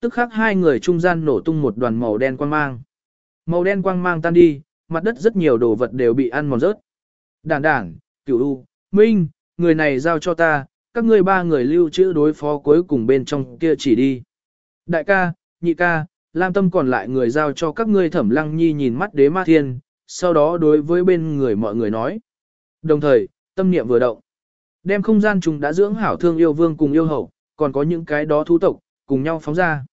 tức khắc hai người trung gian nổ tung một đoàn màu đen quang mang. Màu đen quang mang tan đi, mặt đất rất nhiều đồ vật đều bị ăn mòn rớt. Đản đản, cửu u, minh, người này giao cho ta, các ngươi ba người lưu trữ đối phó cuối cùng bên trong kia chỉ đi. Đại ca, nhị ca, Lam Tâm còn lại người giao cho các ngươi thẩm lăng nhi nhìn mắt đế ma thiên, sau đó đối với bên người mọi người nói. Đồng thời, tâm niệm vừa động. Đem không gian chúng đã dưỡng hảo thương yêu vương cùng yêu hậu, còn có những cái đó thú tộc, cùng nhau phóng ra.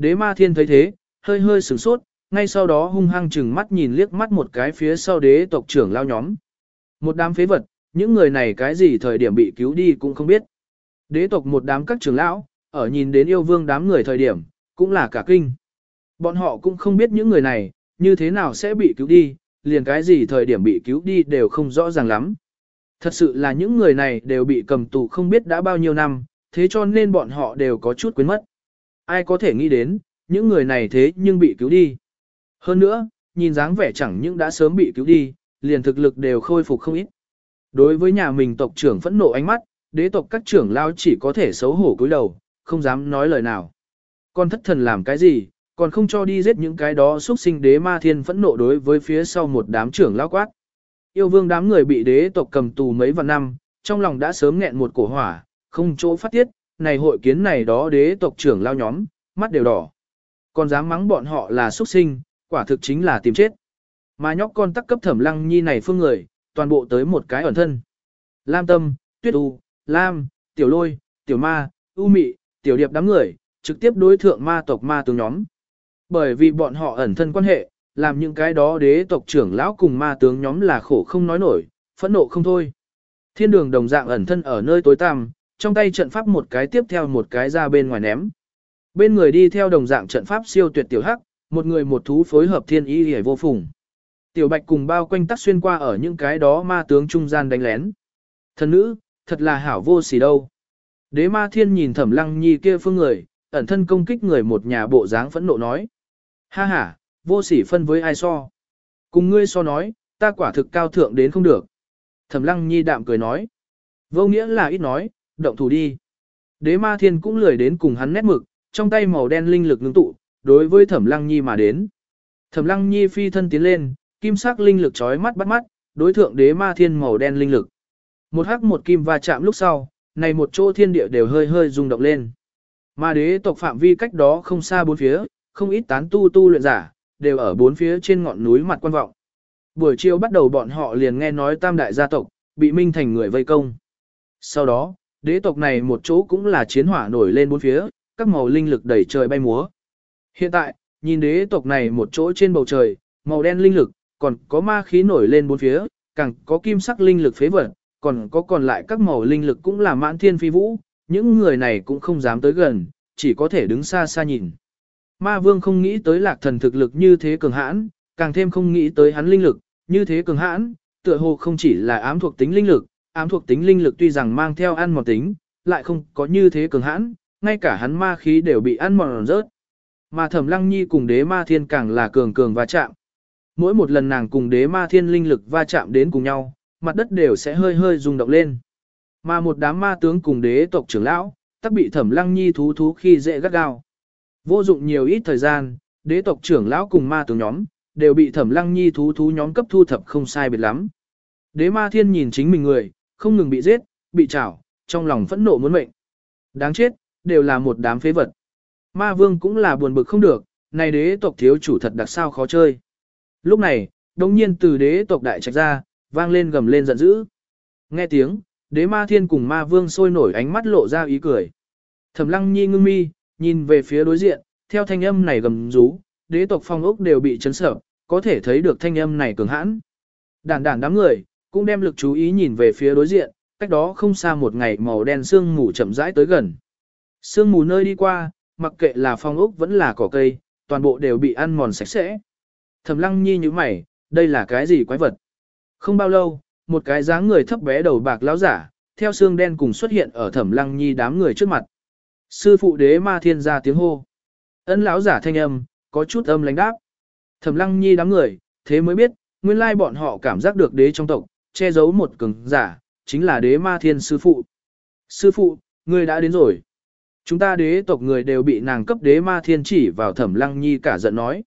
Đế ma thiên thấy thế, hơi hơi sửng sốt, ngay sau đó hung hăng chừng mắt nhìn liếc mắt một cái phía sau đế tộc trưởng lao nhóm. Một đám phế vật, những người này cái gì thời điểm bị cứu đi cũng không biết. Đế tộc một đám các trưởng lão, ở nhìn đến yêu vương đám người thời điểm, cũng là cả kinh. Bọn họ cũng không biết những người này, như thế nào sẽ bị cứu đi, liền cái gì thời điểm bị cứu đi đều không rõ ràng lắm. Thật sự là những người này đều bị cầm tù không biết đã bao nhiêu năm, thế cho nên bọn họ đều có chút quên mất. Ai có thể nghĩ đến, những người này thế nhưng bị cứu đi. Hơn nữa, nhìn dáng vẻ chẳng những đã sớm bị cứu đi, liền thực lực đều khôi phục không ít. Đối với nhà mình tộc trưởng phẫn nộ ánh mắt, đế tộc các trưởng lao chỉ có thể xấu hổ cúi đầu, không dám nói lời nào. Con thất thần làm cái gì, còn không cho đi giết những cái đó xuất sinh đế ma thiên phẫn nộ đối với phía sau một đám trưởng lao quát. Yêu vương đám người bị đế tộc cầm tù mấy vạn năm, trong lòng đã sớm nghẹn một cổ hỏa, không chỗ phát tiết, này hội kiến này đó đế tộc trưởng lao nhóm, mắt đều đỏ. Còn dám mắng bọn họ là xuất sinh, quả thực chính là tìm chết. Mà nhóc con tắc cấp thẩm lăng nhi này phương người, toàn bộ tới một cái ẩn thân. Lam tâm, tuyết u, lam, tiểu lôi, tiểu ma, u mị, tiểu điệp đám người, trực tiếp đối thượng ma tộc ma tướng nhóm. Bởi vì bọn họ ẩn thân quan hệ, làm những cái đó đế tộc trưởng lão cùng ma tướng nhóm là khổ không nói nổi, phẫn nộ không thôi. Thiên đường đồng dạng ẩn thân ở nơi tối tăm, trong tay trận pháp một cái tiếp theo một cái ra bên ngoài ném. Bên người đi theo đồng dạng trận pháp siêu tuyệt tiểu hắc, một người một thú phối hợp thiên y hề vô phùng. Tiểu bạch cùng bao quanh tắc xuyên qua ở những cái đó ma tướng trung gian đánh lén. Thần nữ, thật là hảo vô xỉ đâu. Đế ma thiên nhìn thẩm lăng nhi kia phương người, ẩn thân công kích người một nhà bộ dáng phẫn nộ nói. Ha ha, vô sỉ phân với ai so. Cùng ngươi so nói, ta quả thực cao thượng đến không được. Thẩm lăng nhi đạm cười nói. Vô nghĩa là ít nói, động thủ đi. Đế ma thiên cũng lười đến cùng hắn nét mực, trong tay màu đen linh lực ngưng tụ, đối với thẩm lăng nhi mà đến. Thẩm lăng nhi phi thân tiến lên, kim sắc linh lực chói mắt bắt mắt, đối thượng đế ma thiên màu đen linh lực. Một hắc một kim va chạm lúc sau, này một chỗ thiên địa đều hơi hơi rung động lên. Ma đế tộc phạm vi cách đó không xa bốn phía, không ít tán tu tu luyện giả, đều ở bốn phía trên ngọn núi mặt quan vọng. Buổi chiều bắt đầu bọn họ liền nghe nói tam đại gia tộc, bị minh thành người vây công. Sau đó, đế tộc này một chỗ cũng là chiến hỏa nổi lên bốn phía, các màu linh lực đẩy trời bay múa. Hiện tại, nhìn đế tộc này một chỗ trên bầu trời, màu đen linh lực, còn có ma khí nổi lên bốn phía, càng có kim sắc linh lực phế vật, còn có còn lại các màu linh lực cũng là mãn thiên phi vũ, những người này cũng không dám tới gần, chỉ có thể đứng xa xa nhìn. Ma vương không nghĩ tới lạc thần thực lực như thế cường hãn, càng thêm không nghĩ tới hắn linh lực, như thế cường hãn, tựa hồ không chỉ là ám thuộc tính linh lực, ám thuộc tính linh lực tuy rằng mang theo ăn mòn tính, lại không có như thế cường hãn, ngay cả hắn ma khí đều bị ăn mòn rớt. Mà thẩm lăng nhi cùng đế ma thiên càng là cường cường va chạm. Mỗi một lần nàng cùng đế ma thiên linh lực va chạm đến cùng nhau, mặt đất đều sẽ hơi hơi rung động lên. Mà một đám ma tướng cùng đế tộc trưởng lão, tắc bị thẩm lăng nhi thú thú khi dễ gắt gao. Vô dụng nhiều ít thời gian, đế tộc trưởng lão cùng ma tướng nhóm, đều bị thẩm lăng nhi thú thú nhóm cấp thu thập không sai biệt lắm. Đế ma thiên nhìn chính mình người, không ngừng bị giết, bị trảo, trong lòng phẫn nộ muốn mệnh. Đáng chết, đều là một đám phế vật. Ma vương cũng là buồn bực không được, này đế tộc thiếu chủ thật đặc sao khó chơi. Lúc này, đồng nhiên từ đế tộc đại trạch ra, vang lên gầm lên giận dữ. Nghe tiếng, đế ma thiên cùng ma vương sôi nổi ánh mắt lộ ra ý cười. Thẩm lăng nhi ngưng mi, nhìn về phía đối diện, theo thanh âm này gầm rú, đế tộc phong ốc đều bị chấn sợ, có thể thấy được thanh âm này cường hãn. Đản đản đám người, cũng đem lực chú ý nhìn về phía đối diện, cách đó không xa một ngày màu đen sương mù chậm rãi tới gần. Sương mù nơi đi qua, mặc kệ là phong ốc vẫn là cỏ cây, toàn bộ đều bị ăn mòn sạch sẽ. Thẩm lăng nhi như mày, đây là cái gì quái vật? Không bao lâu, một cái dáng người thấp bé đầu bạc lão giả, theo xương đen cùng xuất hiện ở thẩm lăng nhi đám người trước mặt. Sư phụ đế ma thiên ra tiếng hô. Ấn lão giả thanh âm, có chút âm lãnh đáp. Thẩm lăng nhi đám người, thế mới biết, nguyên lai bọn họ cảm giác được đế trong tộc, che giấu một cường giả, chính là đế ma thiên sư phụ. Sư phụ, người đã đến rồi. Chúng ta đế tộc người đều bị nàng cấp đế ma thiên chỉ vào thẩm lăng nhi cả giận nói.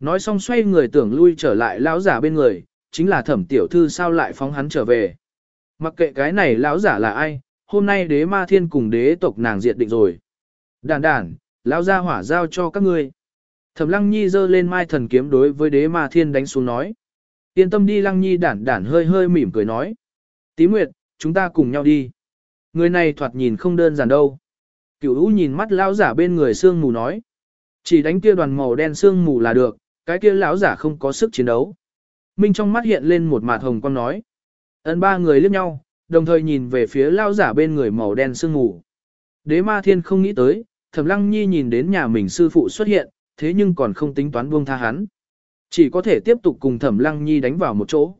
Nói xong xoay người tưởng lui trở lại lão giả bên người, chính là thẩm tiểu thư sao lại phóng hắn trở về. Mặc kệ cái này lão giả là ai, hôm nay đế ma thiên cùng đế tộc nàng diệt định rồi. Đàn đàn, lão gia hỏa giao cho các ngươi. Thẩm lăng nhi giơ lên mai thần kiếm đối với đế ma thiên đánh xuống nói. Yên tâm đi lăng nhi đản đản hơi hơi mỉm cười nói. Tí nguyệt, chúng ta cùng nhau đi. Người này thoạt nhìn không đơn giản đâu. Cửu U nhìn mắt lão giả bên người sương mù nói. Chỉ đánh kia đoàn màu đen sương mù là được, cái kia lão giả không có sức chiến đấu. Minh trong mắt hiện lên một mạt hồng quang nói. Ấn ba người liếc nhau, đồng thời nhìn về phía lão giả bên người màu đen sương mù. Đế ma thiên không nghĩ tới, thẩm lăng nhi nhìn đến nhà mình sư phụ xuất hiện, thế nhưng còn không tính toán buông tha hắn. Chỉ có thể tiếp tục cùng thẩm lăng nhi đánh vào một chỗ.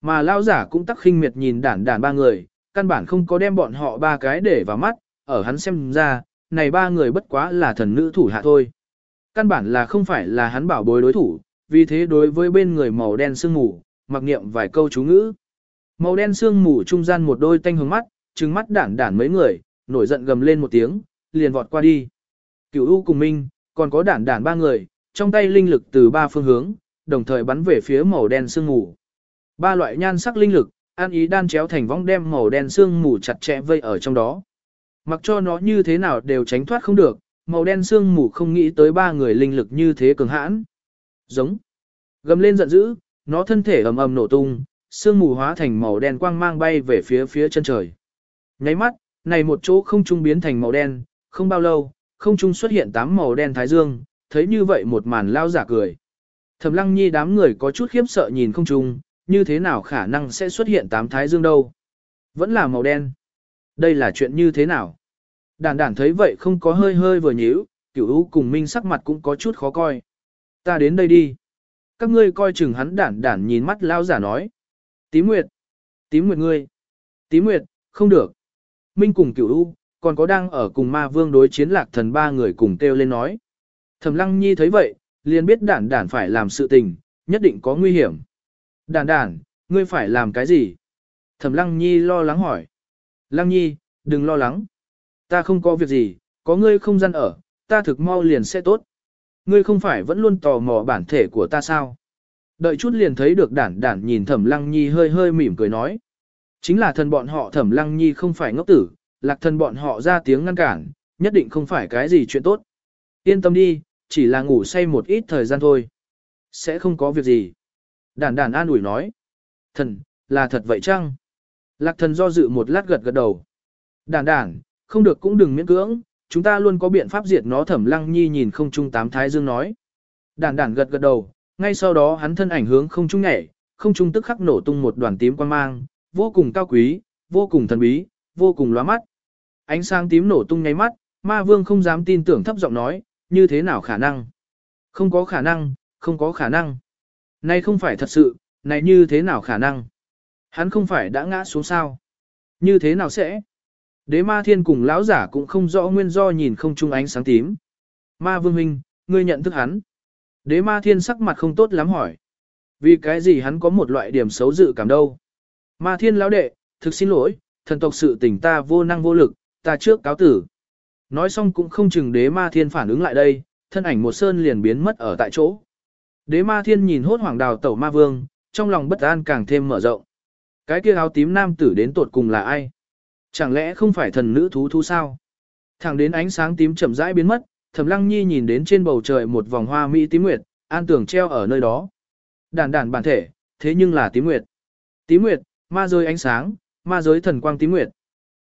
Mà lao giả cũng tắc khinh miệt nhìn đản đản ba người, căn bản không có đem bọn họ ba cái để vào mắt, ở hắn xem ra, này ba người bất quá là thần nữ thủ hạ thôi. Căn bản là không phải là hắn bảo bối đối thủ, vì thế đối với bên người màu đen sương mù, mặc niệm vài câu chú ngữ. Màu đen sương mù trung gian một đôi tanh hướng mắt, trừng mắt đản đản mấy người, nổi giận gầm lên một tiếng, liền vọt qua đi. Cửu U cùng Minh, còn có đản đản ba người, trong tay linh lực từ ba phương hướng, đồng thời bắn về phía màu đen sương mù. Ba loại nhan sắc linh lực, an ý đan chéo thành vong đem màu đen sương mù chặt chẽ vây ở trong đó. Mặc cho nó như thế nào đều tránh thoát không được, màu đen sương mù không nghĩ tới ba người linh lực như thế cường hãn. Giống. Gầm lên giận dữ, nó thân thể ầm ầm nổ tung, sương mù hóa thành màu đen quang mang bay về phía phía chân trời. Nháy mắt, này một chỗ không trung biến thành màu đen, không bao lâu, không trung xuất hiện tám màu đen thái dương, thấy như vậy một màn lao giả cười. Thẩm lăng nhi đám người có chút khiếp sợ nhìn không trung, như thế nào khả năng sẽ xuất hiện tám thái dương đâu. Vẫn là màu đen. Đây là chuyện như thế nào? Đản đản thấy vậy không có hơi hơi vừa nhíu, cửu u cùng minh sắc mặt cũng có chút khó coi. Ta đến đây đi. Các ngươi coi chừng hắn đản đản nhìn mắt lao giả nói. Tí nguyệt. Tí nguyệt ngươi. Tí nguyệt, không được. Minh cùng cửu u, còn có đang ở cùng ma vương đối chiến lạc thần ba người cùng kêu lên nói. Thẩm lăng nhi thấy vậy, liền biết đản đản phải làm sự tình, nhất định có nguy hiểm. Đản đản, ngươi phải làm cái gì? Thẩm lăng nhi lo lắng hỏi. Lăng nhi, đừng lo lắng. Ta không có việc gì, có ngươi không gian ở, ta thực mau liền sẽ tốt. Ngươi không phải vẫn luôn tò mò bản thể của ta sao? Đợi chút liền thấy được đản đản nhìn thẩm lăng nhi hơi hơi mỉm cười nói. Chính là thần bọn họ thẩm lăng nhi không phải ngốc tử, lạc thần bọn họ ra tiếng ngăn cản, nhất định không phải cái gì chuyện tốt. Yên tâm đi, chỉ là ngủ say một ít thời gian thôi. Sẽ không có việc gì. Đản đản an ủi nói. Thần, là thật vậy chăng? Lạc thần do dự một lát gật gật đầu. Đản đản, không được cũng đừng miễn cưỡng, chúng ta luôn có biện pháp diệt nó thẩm lăng nhi nhìn không trung tám thái dương nói. Đản đản gật gật đầu, ngay sau đó hắn thân ảnh hướng không trung nhảy, không trung tức khắc nổ tung một đoàn tím quang mang, vô cùng cao quý, vô cùng thần bí, vô cùng lóa mắt. Ánh sáng tím nổ tung nháy mắt, ma vương không dám tin tưởng thấp giọng nói, như thế nào khả năng? Không có khả năng, không có khả năng. Này không phải thật sự, này như thế nào khả năng? Hắn không phải đã ngã xuống sao? Như thế nào sẽ? Đế ma thiên cùng lão giả cũng không rõ nguyên do nhìn không trung ánh sáng tím. Ma vương huynh, ngươi nhận thức hắn. Đế ma thiên sắc mặt không tốt lắm hỏi. Vì cái gì hắn có một loại điểm xấu dự cảm đâu? Ma thiên lão đệ, thực xin lỗi, thần tộc sự tình ta vô năng vô lực, ta trước cáo tử. Nói xong cũng không chừng đế ma thiên phản ứng lại đây, thân ảnh một sơn liền biến mất ở tại chỗ. Đế ma thiên nhìn hốt hoảng đào tẩu ma vương, trong lòng bất an càng thêm mở rộng. Cái kia áo tím nam tử đến tột cùng là ai? Chẳng lẽ không phải thần nữ thú thú sao? Thẳng đến ánh sáng tím chậm rãi biến mất, Thẩm Lăng Nhi nhìn đến trên bầu trời một vòng hoa mỹ tím nguyệt, an tưởng treo ở nơi đó. Đàn đàn bản thể, thế nhưng là tím nguyệt. Tím nguyệt, ma giới ánh sáng, ma giới thần quang tím nguyệt.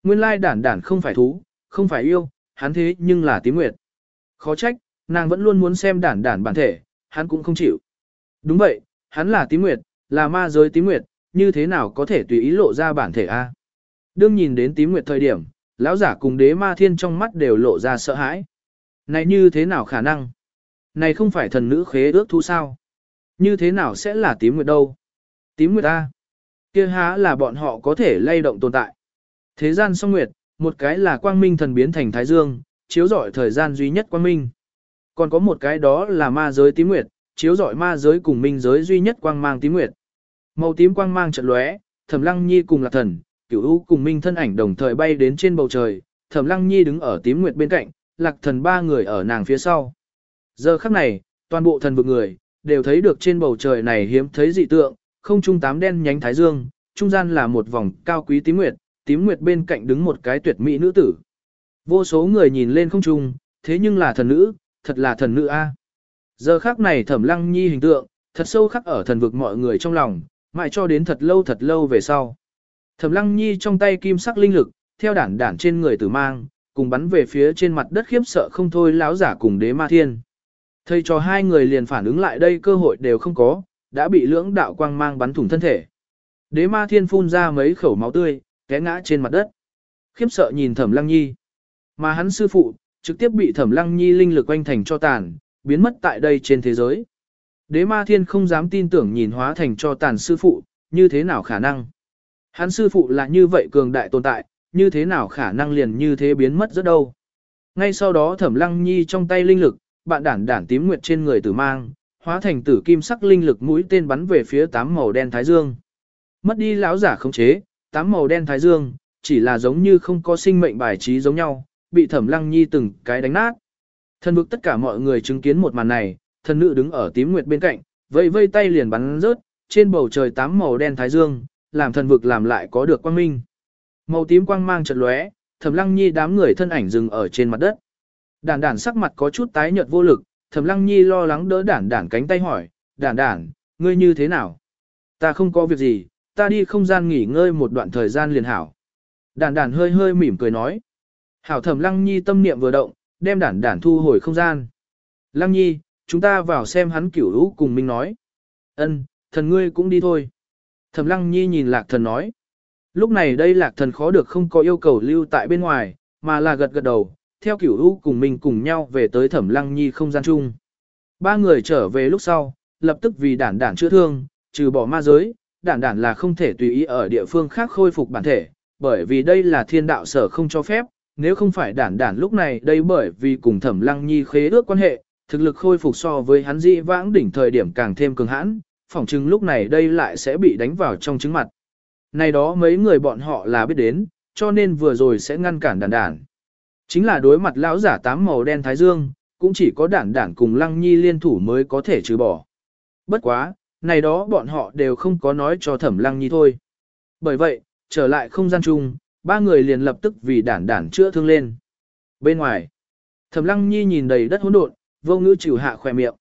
Nguyên lai đản đản không phải thú, không phải yêu, hắn thế nhưng là tím nguyệt. Khó trách, nàng vẫn luôn muốn xem đản đản bản thể, hắn cũng không chịu. Đúng vậy, hắn là tím nguyệt, là ma giới tím nguyệt, như thế nào có thể tùy ý lộ ra bản thể a? Đương nhìn đến tím nguyệt thời điểm, lão giả cùng đế ma thiên trong mắt đều lộ ra sợ hãi. Này như thế nào khả năng? Này không phải thần nữ khế ước thú sao? Như thế nào sẽ là tím nguyệt đâu? Tím nguyệt a? Kia há là bọn họ có thể lay động tồn tại. Thế gian song nguyệt, một cái là quang minh thần biến thành thái dương, chiếu rọi thời gian duy nhất quang minh. Còn có một cái đó là ma giới tím nguyệt, chiếu rọi ma giới cùng minh giới duy nhất quang mang tím nguyệt. Màu tím quang mang trận lóe, Thẩm Lăng Nhi cùng Lạc Thần, Cửu U cùng Minh thân ảnh đồng thời bay đến trên bầu trời, Thẩm Lăng Nhi đứng ở tím nguyệt bên cạnh, lạc thần ba người ở nàng phía sau. Giờ khắc này, toàn bộ thần vực người, đều thấy được trên bầu trời này hiếm thấy dị tượng, không trung tám đen nhánh thái dương, trung gian là một vòng cao quý tím nguyệt, tím nguyệt bên cạnh đứng một cái tuyệt mỹ nữ tử. Vô số người nhìn lên không trung, thế nhưng là thần nữ, thật là thần nữ a. Giờ khắc này Thẩm Lăng Nhi hình tượng, thật sâu khắc ở thần vực mọi người trong lòng, mãi cho đến thật lâu thật lâu về sau. Thẩm Lăng Nhi trong tay kim sắc linh lực, theo đản đản trên người tử mang, cùng bắn về phía trên mặt đất khiếp sợ không thôi lão giả cùng đế ma thiên. Thầy cho hai người liền phản ứng lại đây cơ hội đều không có, đã bị lưỡng đạo quang mang bắn thủng thân thể. Đế ma thiên phun ra mấy khẩu máu tươi, té ngã trên mặt đất. Khiếp sợ nhìn thẩm lăng nhi. Mà hắn sư phụ, trực tiếp bị thẩm lăng nhi linh lực quanh thành cho tàn, biến mất tại đây trên thế giới. Đế ma thiên không dám tin tưởng nhìn hóa thành cho tàn sư phụ, như thế nào khả năng. Hắn sư phụ là như vậy cường đại tồn tại, như thế nào khả năng liền như thế biến mất rất đâu. Ngay sau đó thẩm lăng nhi trong tay linh lực, bạn đản đản tím nguyệt trên người tử mang, hóa thành tử kim sắc linh lực mũi tên bắn về phía tám màu đen thái dương. Mất đi lão giả khống chế, tám màu đen thái dương, chỉ là giống như không có sinh mệnh bài trí giống nhau, bị thẩm lăng nhi từng cái đánh nát. thần vực tất cả mọi người chứng kiến một màn này, thần nữ đứng ở tím nguyệt bên cạnh, vây vây tay liền bắn rớt, trên bầu trời tám màu đen thái dương, làm thần vực làm lại có được quang minh. Màu tím quang mang chợt lóe, Thẩm Lăng Nhi đám người thân ảnh dừng ở trên mặt đất. Đản đản sắc mặt có chút tái nhợt vô lực, Thẩm Lăng Nhi lo lắng đỡ đản đản cánh tay hỏi, đản đản, ngươi như thế nào? Ta không có việc gì, ta đi không gian nghỉ ngơi một đoạn thời gian liền hảo. Đản đản hơi hơi mỉm cười nói. Hảo Thẩm Lăng Nhi tâm niệm vừa động, đem đản đản thu hồi không gian. Lăng Nhi, chúng ta vào xem hắn cửu lũ cùng mình nói. Ân, thần ngươi cũng đi thôi. Thẩm Lăng Nhi nhìn lạc thần nói. Lúc này đây lạc thần khó được không có yêu cầu lưu tại bên ngoài, mà là gật gật đầu, theo cửu u cùng mình cùng nhau về tới thẩm lăng nhi không gian chung. Ba người trở về lúc sau, lập tức vì đản đản chữa thương, trừ bỏ ma giới, đản đản là không thể tùy ý ở địa phương khác khôi phục bản thể, bởi vì đây là thiên đạo sở không cho phép, nếu không phải đản đản lúc này đây bởi vì cùng thẩm lăng nhi khế ước quan hệ, thực lực khôi phục so với hắn dị vãng đỉnh thời điểm càng thêm cường hãn, phỏng chừng lúc này đây lại sẽ bị đánh vào trong trứng mặt. Này đó mấy người bọn họ là biết đến, cho nên vừa rồi sẽ ngăn cản đản đản. Chính là đối mặt lão giả tám màu đen thái dương, cũng chỉ có đản đản cùng lăng nhi liên thủ mới có thể trừ bỏ. Bất quá, này đó bọn họ đều không có nói cho thẩm lăng nhi thôi. Bởi vậy, trở lại không gian chung, ba người liền lập tức vì đản đản chữa thương lên. Bên ngoài, thẩm lăng nhi nhìn đầy đất hỗn độn, vô ngữ chịu hạ khỏe miệng.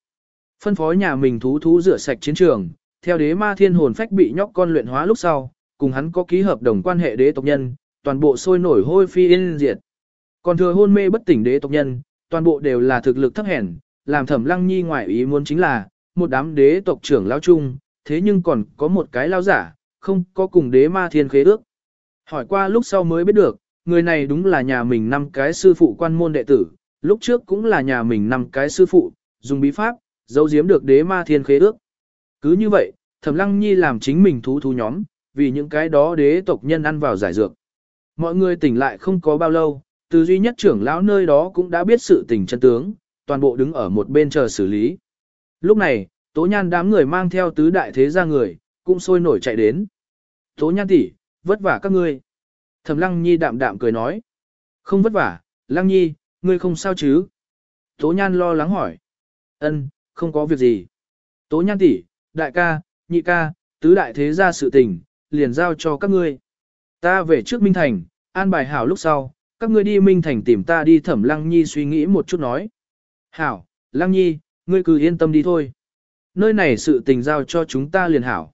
Phân phối nhà mình thú thú rửa sạch chiến trường, theo đế ma thiên hồn phách bị nhóc con luyện hóa lúc sau, cùng hắn có ký hợp đồng quan hệ đế tộc nhân, toàn bộ sôi nổi hôi phi yên diệt. Còn thừa hôn mê bất tỉnh đế tộc nhân, toàn bộ đều là thực lực thấp hèn, làm thẩm lăng nhi ngoại ý muốn chính là, một đám đế tộc trưởng lao chung, thế nhưng còn có một cái lao giả, không có cùng đế ma thiên khế ước. Hỏi qua lúc sau mới biết được, người này đúng là nhà mình năm cái sư phụ quan môn đệ tử, lúc trước cũng là nhà mình năm cái sư phụ, dùng bí pháp, giấu giếm được đế ma thiên khế ước. Cứ như vậy, thẩm lăng nhi làm chính mình thú thú nhóm, vì những cái đó đế tộc nhân ăn vào giải dược. Mọi người tỉnh lại không có bao lâu, từ duy nhất trưởng lão nơi đó cũng đã biết sự tình chân tướng, toàn bộ đứng ở một bên chờ xử lý. Lúc này, tố nhan đám người mang theo tứ đại thế gia người, cũng sôi nổi chạy đến. Tố nhan tỷ, vất vả các ngươi. Thẩm lăng nhi đạm đạm cười nói. Không vất vả, lăng nhi, ngươi không sao chứ? Tố nhan lo lắng hỏi. Ân, không có việc gì. Tố nhan tỷ, đại ca, nhị ca, tứ đại thế gia sự tình, liền giao cho các ngươi. Ta về trước Minh Thành, an bài hảo lúc sau, các ngươi đi Minh Thành tìm ta đi thẩm Lăng Nhi suy nghĩ một chút nói. Hảo, Lăng Nhi, ngươi cứ yên tâm đi thôi. Nơi này sự tình giao cho chúng ta liền hảo.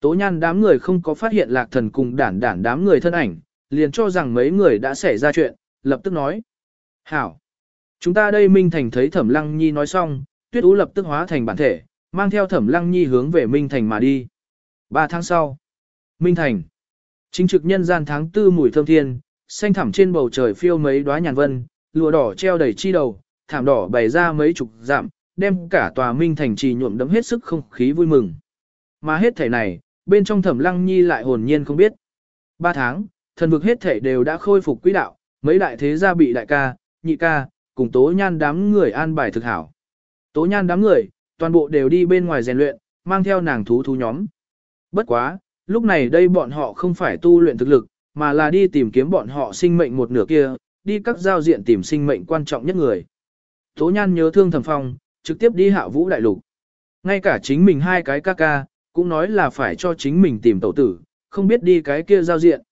Tố nhan đám người không có phát hiện lạc thần cùng đản đản đám người thân ảnh, liền cho rằng mấy người đã xảy ra chuyện, lập tức nói. Hảo, chúng ta đây Minh Thành thấy thẩm Lăng Nhi nói xong, tuyết ú lập tức hóa thành bản thể, mang theo thẩm Lăng Nhi hướng về Minh Thành mà đi. Ba tháng sau, Minh Thành. Chính trực nhân gian tháng tư mùi thơm thiên, xanh thẳm trên bầu trời phiêu mấy đóa nhàn vân, lụa đỏ treo đầy chi đầu, thảm đỏ bày ra mấy chục dặm, đem cả tòa Minh Thành trì nhuộm đẫm hết sức không khí vui mừng. Mà hết thể này, bên trong thẩm lăng nhi lại hồn nhiên không biết. Ba tháng, thần vực hết thể đều đã khôi phục quỹ đạo, mấy đại thế gia bị đại ca, nhị ca, cùng tố nhan đám người an bài thực hảo. Tố nhan đám người, toàn bộ đều đi bên ngoài rèn luyện, mang theo nàng thú thú nhóm. Bất quá, Lúc này đây bọn họ không phải tu luyện thực lực, mà là đi tìm kiếm bọn họ sinh mệnh một nửa kia, đi các giao diện tìm sinh mệnh quan trọng nhất người. Tố Nhan nhớ thương Thẩm Phong, trực tiếp đi hạ vũ đại lục. Ngay cả chính mình hai cái ca ca, cũng nói là phải cho chính mình tìm tẩu tử, không biết đi cái kia giao diện.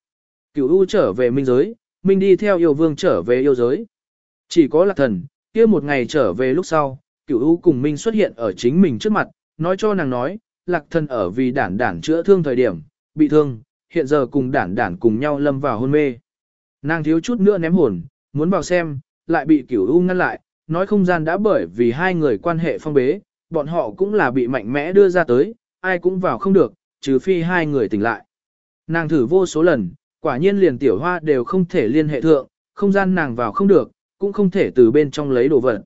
Cửu U trở về minh giới, Minh đi theo yêu vương trở về yêu giới. Chỉ có lạc thần, kia một ngày trở về lúc sau, Cửu U cùng Minh xuất hiện ở chính mình trước mặt, nói cho nàng nói, lạc thần ở vì đản đản chữa thương thời điểm, bị thương, hiện giờ cùng đản đản cùng nhau lâm vào hôn mê. Nàng thiếu chút nữa ném hồn, muốn vào xem, lại bị Cửu U ngăn lại, nói không gian đã bởi vì hai người quan hệ phong bế, bọn họ cũng là bị mạnh mẽ đưa ra tới, ai cũng vào không được, trừ phi hai người tỉnh lại. Nàng thử vô số lần, quả nhiên liền tiểu hoa đều không thể liên hệ thượng, không gian nàng vào không được, cũng không thể từ bên trong lấy đồ vật.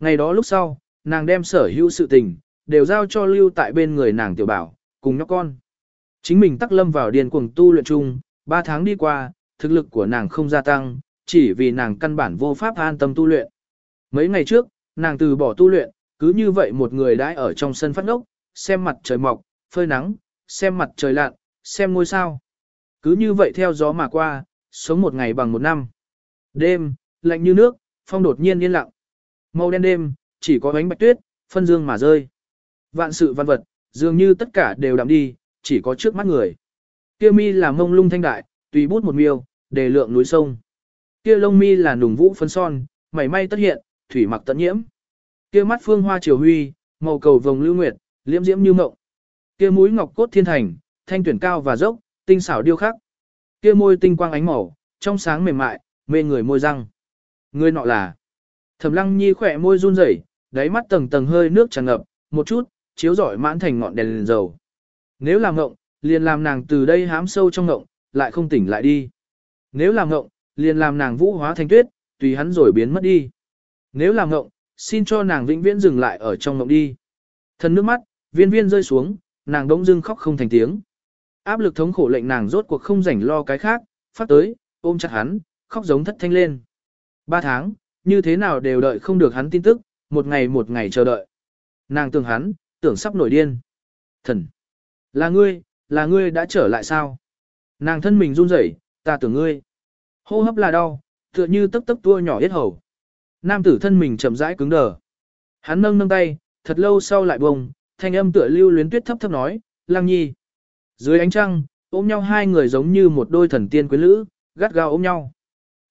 Ngày đó lúc sau, nàng đem sở hữu sự tình, đều giao cho lưu tại bên người nàng tiểu bảo, cùng nhóc con. Chính mình tắc lâm vào điền cuồng tu luyện chung, 3 tháng đi qua, thực lực của nàng không gia tăng, chỉ vì nàng căn bản vô pháp an tâm tu luyện. Mấy ngày trước, nàng từ bỏ tu luyện, cứ như vậy một người đãi ở trong sân phát ngốc, xem mặt trời mọc, phơi nắng, xem mặt trời lặn, xem ngôi sao. Cứ như vậy theo gió mà qua, sống một ngày bằng một năm. Đêm, lạnh như nước, phong đột nhiên yên lặng. Màu đen đêm, chỉ có ánh bạch tuyết, phân dương mà rơi. Vạn sự văn vật, dường như tất cả đều đạm đi, chỉ có trước mắt người. Kia mi là mông lung thanh đại, tùy bút một miêu, đề lượng núi sông. Kia lông mi là nùng vũ phấn son, mảy may tất hiện, thủy mặc tận nhiễm. Kia mắt phương hoa triều huy, màu cầu vồng lưu nguyệt, liễm diễm như mộng. Kia mũi ngọc cốt thiên thành, thanh tuyển cao và dốc, tinh xảo điêu khắc. Kia môi tinh quang ánh màu, trong sáng mềm mại, mê người môi răng. Người nọ là Thẩm Lăng Nhi khỏe môi run rẩy, đáy mắt tầng tầng hơi nước tràn ngập, một chút, chiếu rọi mãn thành ngọn đèn liền dầu. Nếu làm ngộng, liền làm nàng từ đây hám sâu trong ngộng, lại không tỉnh lại đi. Nếu làm ngộng, liền làm nàng vũ hóa thành tuyết, tùy hắn rồi biến mất đi. Nếu làm ngộng, xin cho nàng vĩnh viễn dừng lại ở trong ngộng đi. Thân nước mắt, viên viên rơi xuống, nàng đống dưng khóc không thành tiếng. Áp lực thống khổ lệnh nàng rốt cuộc không rảnh lo cái khác, phát tới, ôm chặt hắn, khóc giống thất thanh lên. Ba tháng, như thế nào đều đợi không được hắn tin tức, một ngày một ngày chờ đợi. Nàng tưởng hắn, tưởng sắp nổi điên. Thần! Là ngươi, là ngươi đã trở lại sao? Nàng thân mình run rẩy, ta tưởng ngươi. Hô hấp là đau, tựa như tấp tấp tua nhỏ yết hầu. Nam tử thân mình chậm rãi cứng đờ. Hắn nâng nâng tay, thật lâu sau lại bông, thanh âm tựa lưu luyến tuyết thấp thấp nói, Lang Nhi. Dưới ánh trăng, ôm nhau hai người giống như một đôi thần tiên quyến lữ, gắt gao ôm nhau.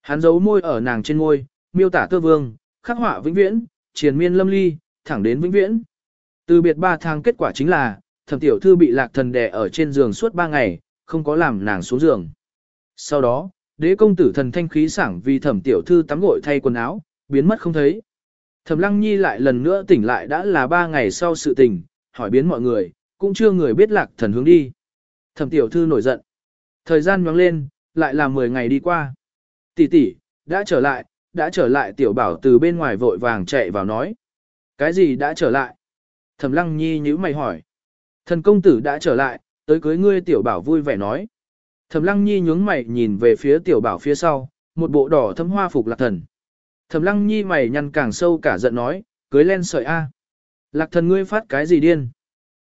Hắn giấu môi ở nàng trên môi, miêu tả tơ vương, khắc họa vĩnh viễn, triền miên lâm ly, thẳng đến vĩnh viễn. Từ biệt ba tháng kết quả chính là, thẩm tiểu thư bị lạc thần đè ở trên giường suốt ba ngày, không có làm nàng xuống giường. Sau đó, đế công tử thần thanh khí sảng vì thẩm tiểu thư tắm gội thay quần áo, biến mất không thấy. Thẩm lăng nhi lại lần nữa tỉnh lại đã là ba ngày sau sự tình, hỏi biến mọi người, cũng chưa người biết lạc thần hướng đi. Thẩm tiểu thư nổi giận. Thời gian nhoáng lên, lại là 10 ngày đi qua. Tỷ tỷ, đã trở lại, đã trở lại tiểu bảo từ bên ngoài vội vàng chạy vào nói. Cái gì đã trở lại? Thẩm lăng nhi nhíu mày hỏi. Thần công tử đã trở lại, tới cưới ngươi tiểu bảo vui vẻ nói. Thẩm lăng nhi nhướng mày nhìn về phía tiểu bảo phía sau, một bộ đỏ thâm hoa phục lạc thần. Thẩm lăng nhi mày nhăn càng sâu cả giận nói, cưới len sợi A. Lạc thần ngươi phát cái gì điên?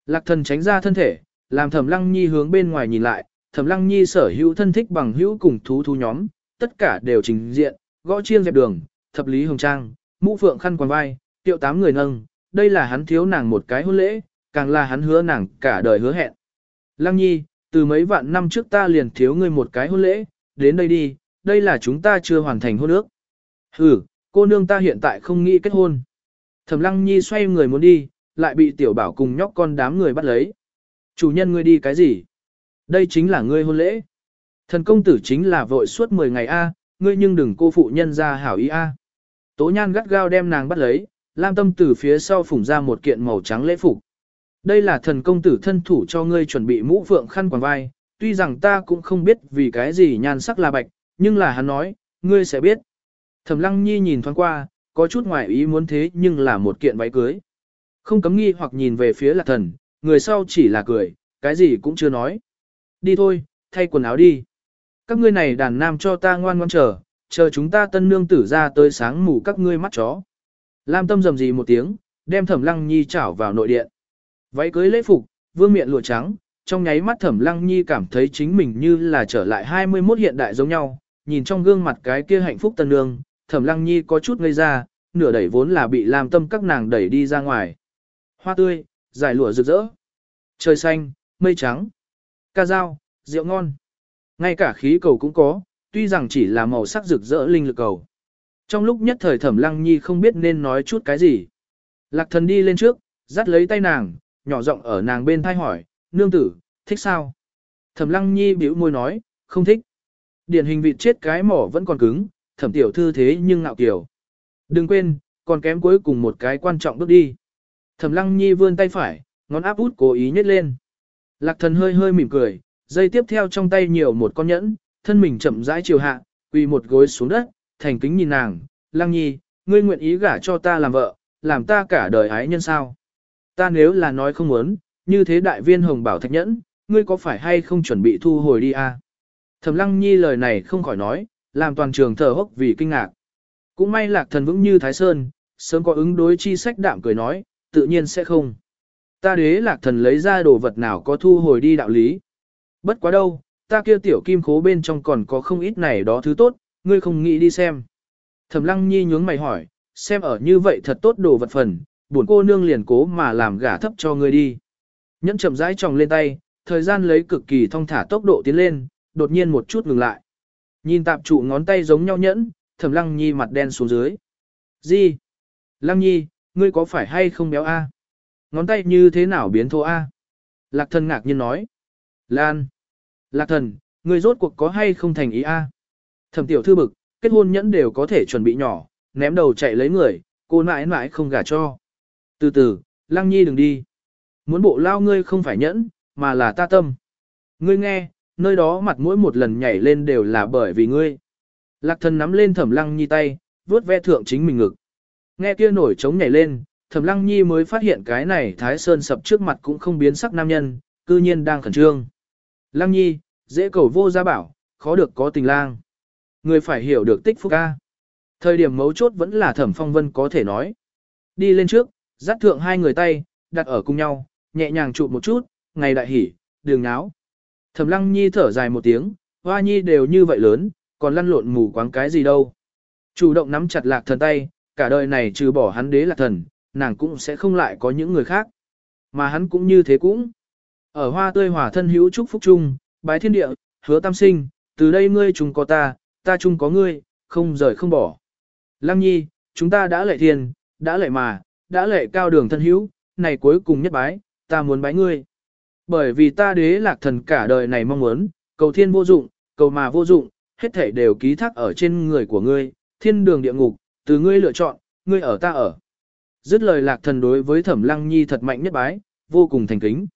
Lạc thần tránh ra thân thể, làm thẩm lăng nhi hướng bên ngoài nhìn lại, thẩm lăng nhi sở hữu thân thích bằng hữu cùng thú thú nhóm, tất cả đều trình diện, gõ chiêng dẹp đường, thập lý hồng trang, mũ phượng khăn quàng vai, tiệu tám người nâng, đây là hắn thiếu nàng một cái hôn lễ, càng là hắn hứa nàng cả đời hứa hẹn. Lăng nhi, từ mấy vạn năm trước ta liền thiếu ngươi một cái hôn lễ, đến đây đi, đây là chúng ta chưa hoàn thành hôn ước. Hừ cô nương ta hiện tại không nghĩ kết hôn. Thẩm lăng nhi xoay người muốn đi, lại bị tiểu bảo cùng nhóc con đám người bắt lấy. Chủ nhân ngươi đi cái gì? Đây chính là ngươi hôn lễ. Thần công tử chính là vội suốt 10 ngày A, ngươi nhưng đừng cô phụ nhân ra hảo ý A. Tố nhan gắt gao đem nàng bắt lấy, Lam tâm từ phía sau phủng ra một kiện màu trắng lễ phục. Đây là thần công tử thân thủ cho ngươi chuẩn bị mũ phượng khăn quàng vai, tuy rằng ta cũng không biết vì cái gì nhan sắc là bạch, nhưng là hắn nói, ngươi sẽ biết. Thẩm lăng nhi nhìn thoáng qua, có chút ngoài ý muốn thế nhưng là một kiện váy cưới. Không cấm nghi hoặc nhìn về phía lạc thần, người sau chỉ là cười, cái gì cũng chưa nói. Đi thôi, thay quần áo đi. Các ngươi này đàn nam cho ta ngoan ngoan chờ, chờ chúng ta tân nương tử ra tới sáng mù các ngươi mắt chó. Lam tâm rầm gì một tiếng, đem thẩm lăng nhi chảo vào nội điện. Váy cưới lễ phục, vương miệng lụa trắng, trong nháy mắt thẩm lăng nhi cảm thấy chính mình như là trở lại 21 hiện đại giống nhau, nhìn trong gương mặt cái kia hạnh phúc tân nương, thẩm lăng nhi có chút ngây ra, nửa đẩy vốn là bị làm tâm các nàng đẩy đi ra ngoài. Hoa tươi, giải lụa rực rỡ, trời xanh, mây trắng, ca dao, rượu ngon. Ngay cả khí cầu cũng có, tuy rằng chỉ là màu sắc rực rỡ linh lực cầu. Trong lúc nhất thời thẩm lăng nhi không biết nên nói chút cái gì. Lạc thần đi lên trước, dắt lấy tay nàng, nhỏ giọng ở nàng bên thai hỏi, nương tử, thích sao? Thẩm lăng nhi bĩu môi nói, không thích. Điển hình vịt chết cái mỏ vẫn còn cứng, thẩm tiểu thư thế nhưng ngạo kiểu. Đừng quên, còn kém cuối cùng một cái quan trọng bước đi. Thẩm lăng nhi vươn tay phải, ngón áp út cố ý nhét lên. Lạc thần hơi hơi mỉm cười, dây tiếp theo trong tay nhiều một con nhẫn, thân mình chậm rãi chiều hạ, quỳ một gối xuống đất, thành kính nhìn nàng, lăng nhi, ngươi nguyện ý gả cho ta làm vợ, làm ta cả đời ái nhân sao. Ta nếu là nói không muốn, như thế đại viên hồng bảo thạch nhẫn, ngươi có phải hay không chuẩn bị thu hồi đi à? Thẩm lăng nhi lời này không khỏi nói, làm toàn trường thở hốc vì kinh ngạc. Cũng may lạc thần vững như Thái Sơn, sớm có ứng đối chi sách đạm cười nói, tự nhiên sẽ không. Ta đế lạc thần lấy ra đồ vật nào có thu hồi đi đạo lý. Bất quá đâu, ta kia tiểu kim khố bên trong còn có không ít này đó thứ tốt, ngươi không nghĩ đi xem. Thẩm lăng nhi nhướng mày hỏi, xem ở như vậy thật tốt đồ vật phần, buồn cô nương liền cố mà làm gả thấp cho ngươi đi. Nhẫn chậm rãi tròng lên tay, thời gian lấy cực kỳ thong thả tốc độ tiến lên, đột nhiên một chút ngừng lại. Nhìn tạp trụ ngón tay giống nhau nhẫn, thẩm lăng nhi mặt đen xuống dưới. Gì? Lăng nhi, ngươi có phải hay không béo a? Ngón tay như thế nào biến thô a? Lạc thần ngạc nhiên nói. Lan. Lạc thần, ngươi rốt cuộc có hay không thành ý a? Thẩm tiểu thư bực, kết hôn nhẫn đều có thể chuẩn bị nhỏ, ném đầu chạy lấy người, cô mãi mãi không gả cho. Từ từ, lăng nhi đừng đi. Muốn bộ lao ngươi không phải nhẫn, mà là ta tâm. Ngươi nghe, nơi đó mặt mỗi một lần nhảy lên đều là bởi vì ngươi. Lạc thần nắm lên thẩm lăng nhi tay, vuốt ve thượng chính mình ngực. Nghe kia nổi trống nhảy lên, thẩm lăng nhi mới phát hiện cái này thái sơn sập trước mặt cũng không biến sắc nam nhân, cư nhiên đang khẩn trương. Lăng nhi, dễ cầu vô gia bảo, khó được có tình lang. Người phải hiểu được tích phúc ca. Thời điểm mấu chốt vẫn là thẩm phong vân có thể nói. Đi lên trước, dắt thượng hai người tay, đặt ở cùng nhau, nhẹ nhàng chụp một chút, ngày đại hỉ, đường náo. Thẩm lăng nhi thở dài một tiếng, hoa nhi đều như vậy lớn, còn lăn lộn mù quáng cái gì đâu. Chủ động nắm chặt lạc thần tay, cả đời này trừ bỏ hắn đế lạc thần, nàng cũng sẽ không lại có những người khác. Mà hắn cũng như thế cũng. Ở hoa tươi hòa thân hữu trúc phúc trung, bái thiên địa, hứa tam sinh, từ đây ngươi chung có ta, ta chung có ngươi, không rời không bỏ. Lăng nhi, chúng ta đã lệ thiên, đã lệ mà, đã lệ cao đường thân hữu, này cuối cùng nhất bái, ta muốn bái ngươi. Bởi vì ta đế lạc thần cả đời này mong muốn, cầu thiên vô dụng, cầu mà vô dụng, hết thảy đều ký thác ở trên người của ngươi, thiên đường địa ngục, từ ngươi lựa chọn, ngươi ở ta ở. Dứt lời lạc thần đối với thẩm lăng nhi thật mạnh nhất bái, vô cùng thành kính.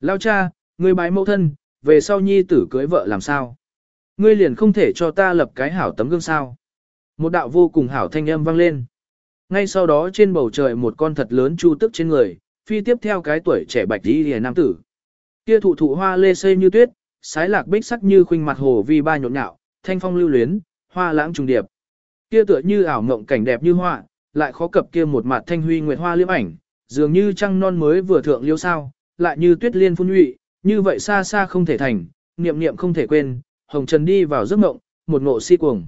Lao cha, ngươi bái mẫu thân, về sau nhi tử cưới vợ làm sao? Ngươi liền không thể cho ta lập cái hảo tấm gương sao? Một đạo vô cùng hảo thanh âm vang lên. Ngay sau đó trên bầu trời một con thật lớn chu tức trên người, phi tiếp theo cái tuổi trẻ bạch đi hề nam tử. Kia thụ thụ hoa lê xây như tuyết, sái lạc bích sắc như khuynh mặt hồ vi ba nhộn nhạo, thanh phong lưu luyến, hoa lãng trùng điệp. Kia tựa như ảo mộng cảnh đẹp như họa, lại khó cập kia một mặt thanh huy nguyệt hoa liễm ảnh, dường như trăng non mới vừa thượng liêu sao, lại như tuyết liên phun nhụy, như vậy xa xa không thể thành, niệm niệm không thể quên, hồng trần đi vào giấc mộng, một ngộ si cuồng.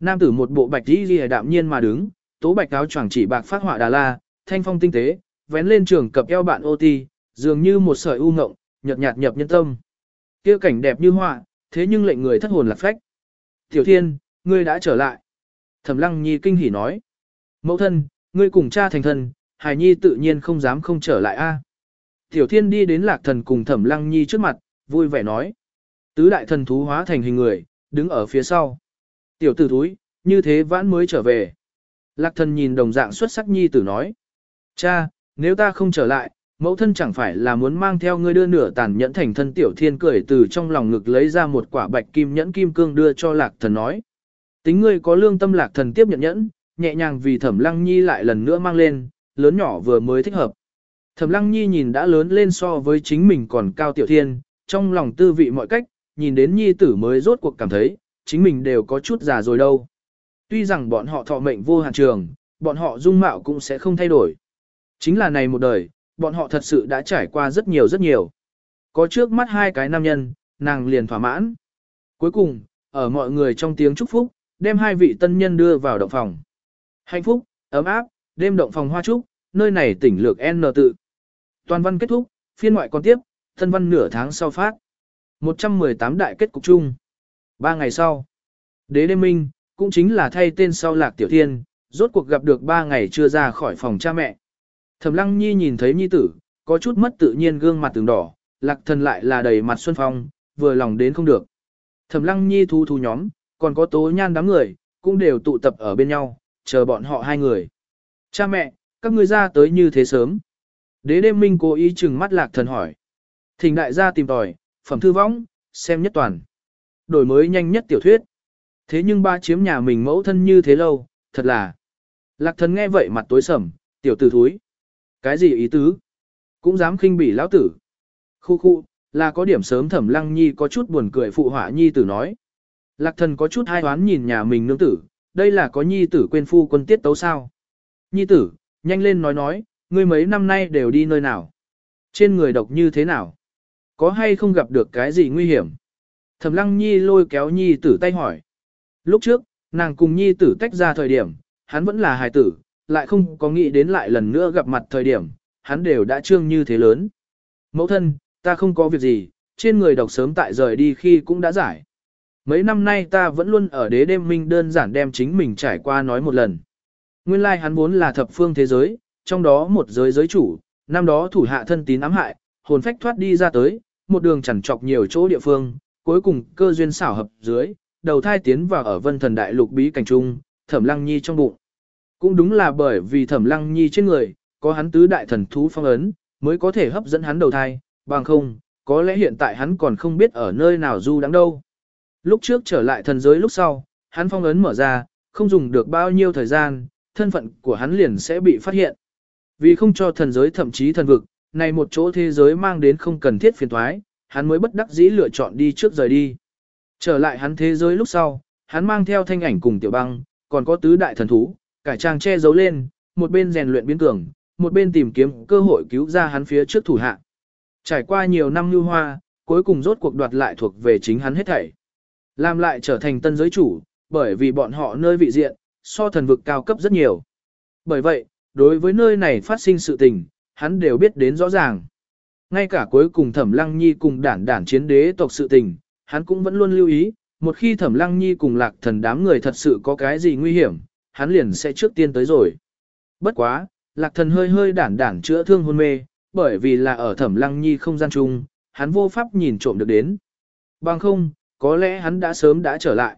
Nam tử một bộ bạch y lìa đạm nhiên mà đứng, tố bạch áo choàng chỉ bạc phát họa đà la, thanh phong tinh tế, vén lên trường cập eo bạn ô ti, dường như một sợi u ngộng, nhợt nhạt nhập nhân tâm. Kia cảnh đẹp như họa, thế nhưng lệnh người thất hồn lạc phách. Tiểu Thiên, ngươi đã trở lại. Thẩm Lăng Nhi kinh hỉ nói. Mẫu thân, ngươi cùng cha thành thân, Hải Nhi tự nhiên không dám không trở lại a. Tiểu Thiên đi đến Lạc Thần cùng Thẩm Lăng Nhi trước mặt, vui vẻ nói. Tứ đại thần thú hóa thành hình người, đứng ở phía sau. Tiểu tử thúi, như thế vãn mới trở về. Lạc Thần nhìn đồng dạng xuất sắc Nhi tử nói. Cha, nếu ta không trở lại, mẫu thân chẳng phải là muốn mang theo ngươi đưa nửa tàn nhẫn thành thân tiểu thiên cười từ trong lòng ngực lấy ra một quả bạch kim nhẫn kim cương đưa cho lạc thần nói. Tính ngươi có lương tâm lạc thần tiếp nhận nhẫn, nhẹ nhàng vì thẩm lăng nhi lại lần nữa mang lên, lớn nhỏ vừa mới thích hợp. Thẩm lăng nhi nhìn đã lớn lên so với chính mình còn cao tiểu thiên, trong lòng tư vị mọi cách, nhìn đến nhi tử mới rốt cuộc cảm thấy, chính mình đều có chút già rồi đâu. Tuy rằng bọn họ thọ mệnh vô hạn trường, bọn họ dung mạo cũng sẽ không thay đổi. Chính là này một đời, bọn họ thật sự đã trải qua rất nhiều rất nhiều. Có trước mắt hai cái nam nhân, nàng liền thỏa mãn. Cuối cùng, ở mọi người trong tiếng chúc phúc, đem hai vị tân nhân đưa vào động phòng. Hạnh phúc, ấm áp, đêm động phòng hoa trúc, nơi này tỉnh lược N tự. Toàn văn kết thúc, phiên ngoại còn tiếp, thân văn nửa tháng sau phát. 118 đại kết cục chung. Ba ngày sau, đế đêm minh, cũng chính là thay tên sau lạc tiểu thiên, rốt cuộc gặp được ba ngày chưa ra khỏi phòng cha mẹ. Thẩm lăng nhi nhìn thấy nhi tử, có chút mất tự nhiên gương mặt từng đỏ, lạc thần lại là đầy mặt xuân phong, vừa lòng đến không được. Thẩm lăng nhi thu thu nhóm, còn có tố nhan đám người, cũng đều tụ tập ở bên nhau, chờ bọn họ hai người. Cha mẹ, các ngươi ra tới như thế sớm. Đế đêm minh cố ý chừng mắt lạc thần hỏi. Thỉnh đại gia tìm tòi, phẩm thư võng, xem nhất toàn. Đổi mới nhanh nhất tiểu thuyết. Thế nhưng ba chiếm nhà mình mẫu thân như thế lâu, thật là. Lạc thần nghe vậy mặt tối sầm, tiểu tử thúi. Cái gì ý tứ? Cũng dám khinh bỉ lão tử. Khu khu, là có điểm sớm thẩm lăng nhi có chút buồn cười phụ họa nhi tử nói. Lạc thần có chút hai đoán nhìn nhà mình nương tử, đây là có nhi tử quên phu quân tiết tấu sao. Nhi tử, nhanh lên nói nói, ngươi mấy năm nay đều đi nơi nào? Trên người độc như thế nào? Có hay không gặp được cái gì nguy hiểm? Thẩm lăng nhi lôi kéo nhi tử tay hỏi. Lúc trước, nàng cùng nhi tử tách ra thời điểm, hắn vẫn là hài tử, lại không có nghĩ đến lại lần nữa gặp mặt thời điểm, hắn đều đã trương như thế lớn. Mẫu thân, ta không có việc gì, trên người độc sớm tại rời đi khi cũng đã giải. Mấy năm nay ta vẫn luôn ở đế đêm minh đơn giản đem chính mình trải qua nói một lần. Nguyên lai like hắn vốn là thập phương thế giới, trong đó một giới giới chủ, năm đó thủ hạ thân tín ám hại, hồn phách thoát đi ra tới, một đường chẳng chọc nhiều chỗ địa phương, cuối cùng cơ duyên xảo hợp dưới, đầu thai tiến vào ở vân thần đại lục bí cảnh trung, thẩm lăng nhi trong bụng. Cũng đúng là bởi vì thẩm lăng nhi trên người, có hắn tứ đại thần thú phong ấn, mới có thể hấp dẫn hắn đầu thai, bằng không, có lẽ hiện tại hắn còn không biết ở nơi nào du đáng đâu. Lúc trước trở lại thần giới lúc sau, hắn phong ấn mở ra, không dùng được bao nhiêu thời gian, thân phận của hắn liền sẽ bị phát hiện. Vì không cho thần giới thậm chí thần vực, này một chỗ thế giới mang đến không cần thiết phiền thoái, hắn mới bất đắc dĩ lựa chọn đi trước rời đi. Trở lại hắn thế giới lúc sau, hắn mang theo thanh ảnh cùng tiểu băng, còn có tứ đại thần thú, cải trang che giấu lên, một bên rèn luyện biến cường, một bên tìm kiếm cơ hội cứu ra hắn phía trước thủ hạ. Trải qua nhiều năm lưu hoa, cuối cùng rốt cuộc đoạt lại thuộc về chính hắn hết thảy. Làm lại trở thành tân giới chủ, bởi vì bọn họ nơi vị diện, so thần vực cao cấp rất nhiều. Bởi vậy, đối với nơi này phát sinh sự tình, hắn đều biết đến rõ ràng. Ngay cả cuối cùng Thẩm Lăng Nhi cùng đản đản chiến đế tộc sự tình, hắn cũng vẫn luôn lưu ý, một khi Thẩm Lăng Nhi cùng lạc thần đám người thật sự có cái gì nguy hiểm, hắn liền sẽ trước tiên tới rồi. Bất quá, lạc thần hơi hơi đản đản chữa thương hôn mê, bởi vì là ở Thẩm Lăng Nhi không gian chung, hắn vô pháp nhìn trộm được đến. Bằng không, có lẽ hắn đã sớm đã trở lại.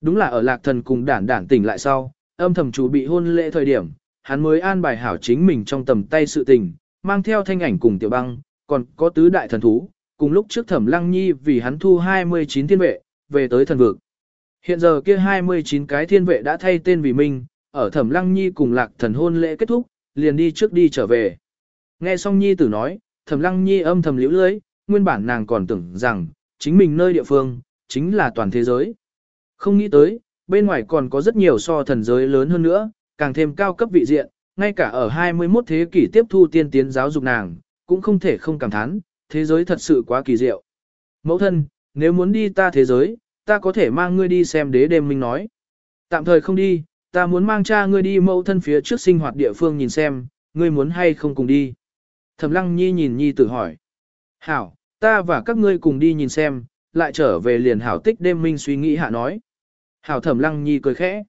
Đúng là ở lạc thần cùng đản đản tỉnh lại sau, âm thầm chủ bị hôn lễ thời điểm, hắn mới an bài hảo chính mình trong tầm tay sự tình, mang theo thanh ảnh cùng tiểu băng, còn có tứ đại thần thú, cùng lúc trước thẩm lăng nhi vì hắn thu 29 thiên vệ, về tới thần vực. Hiện giờ kia 29 cái thiên vệ đã thay tên vì mình, ở thẩm lăng nhi cùng lạc thần hôn lễ kết thúc, liền đi trước đi trở về. Nghe xong nhi tử nói, thẩm lăng nhi âm thầm liễu lưới, nguyên bản nàng còn tưởng rằng, chính mình nơi địa phương, chính là toàn thế giới. Không nghĩ tới, bên ngoài còn có rất nhiều so thần giới lớn hơn nữa, càng thêm cao cấp vị diện, ngay cả ở 21 thế kỷ tiếp thu tiên tiến giáo dục nàng, cũng không thể không cảm thán, thế giới thật sự quá kỳ diệu. Mẫu thân, nếu muốn đi ta thế giới, ta có thể mang ngươi đi xem đế đêm minh nói. Tạm thời không đi, ta muốn mang cha ngươi đi mẫu thân phía trước sinh hoạt địa phương nhìn xem, ngươi muốn hay không cùng đi. Thẩm lăng nhi nhìn nhi tử hỏi. Hảo, ta và các ngươi cùng đi nhìn xem, lại trở về liền hảo tích đêm minh suy nghĩ hạ nói. Hảo thẩm lăng nhi cười khẽ.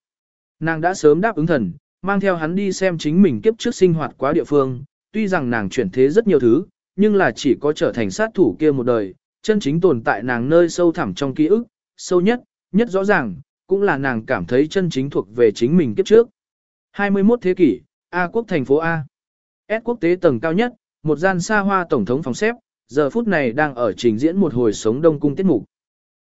Nàng đã sớm đáp ứng thần, mang theo hắn đi xem chính mình kiếp trước sinh hoạt quá địa phương, tuy rằng nàng chuyển thế rất nhiều thứ, nhưng là chỉ có trở thành sát thủ kia một đời, chân chính tồn tại nàng nơi sâu thẳm trong ký ức, sâu nhất, nhất rõ ràng, cũng là nàng cảm thấy chân chính thuộc về chính mình kiếp trước. 21 thế kỷ, A quốc thành phố A. S quốc tế tầng cao nhất, một gian xa hoa tổng thống phòng xếp, giờ phút này đang ở trình diễn một hồi sống đông cung tiết mục.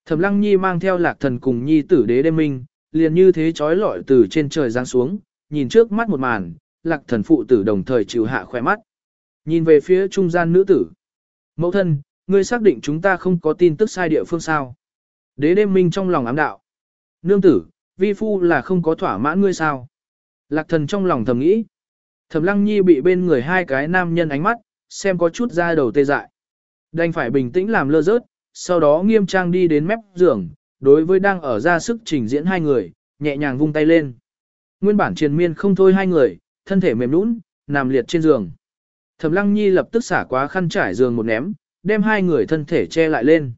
Thẩm Lăng Nhi mang theo lạc thần cùng nhi tử đế đêm minh, liền như thế trói lọi từ trên trời giáng xuống, nhìn trước mắt một màn, lạc thần phụ tử đồng thời chịu hạ khỏe mắt. Nhìn về phía trung gian nữ tử. Mẫu thân, ngươi xác định chúng ta không có tin tức sai địa phương sao. Đế đêm minh trong lòng ám đạo. Nương tử, vi phu là không có thỏa mãn ngươi sao. Lạc thần trong lòng thầm nghĩ. Thẩm lăng nhi bị bên người hai cái nam nhân ánh mắt, xem có chút ra đầu tê dại. Đành phải bình tĩnh làm lơ rớt, sau đó nghiêm trang đi đến mép giường, đối với đang ở ra sức trình diễn hai người, nhẹ nhàng vung tay lên. Nguyên bản triền miên không thôi hai người, thân thể mềm nũng, nằm liệt trên giường. Thẩm Lăng Nhi lập tức xả quá khăn trải giường một ném, đem hai người thân thể che lại lên.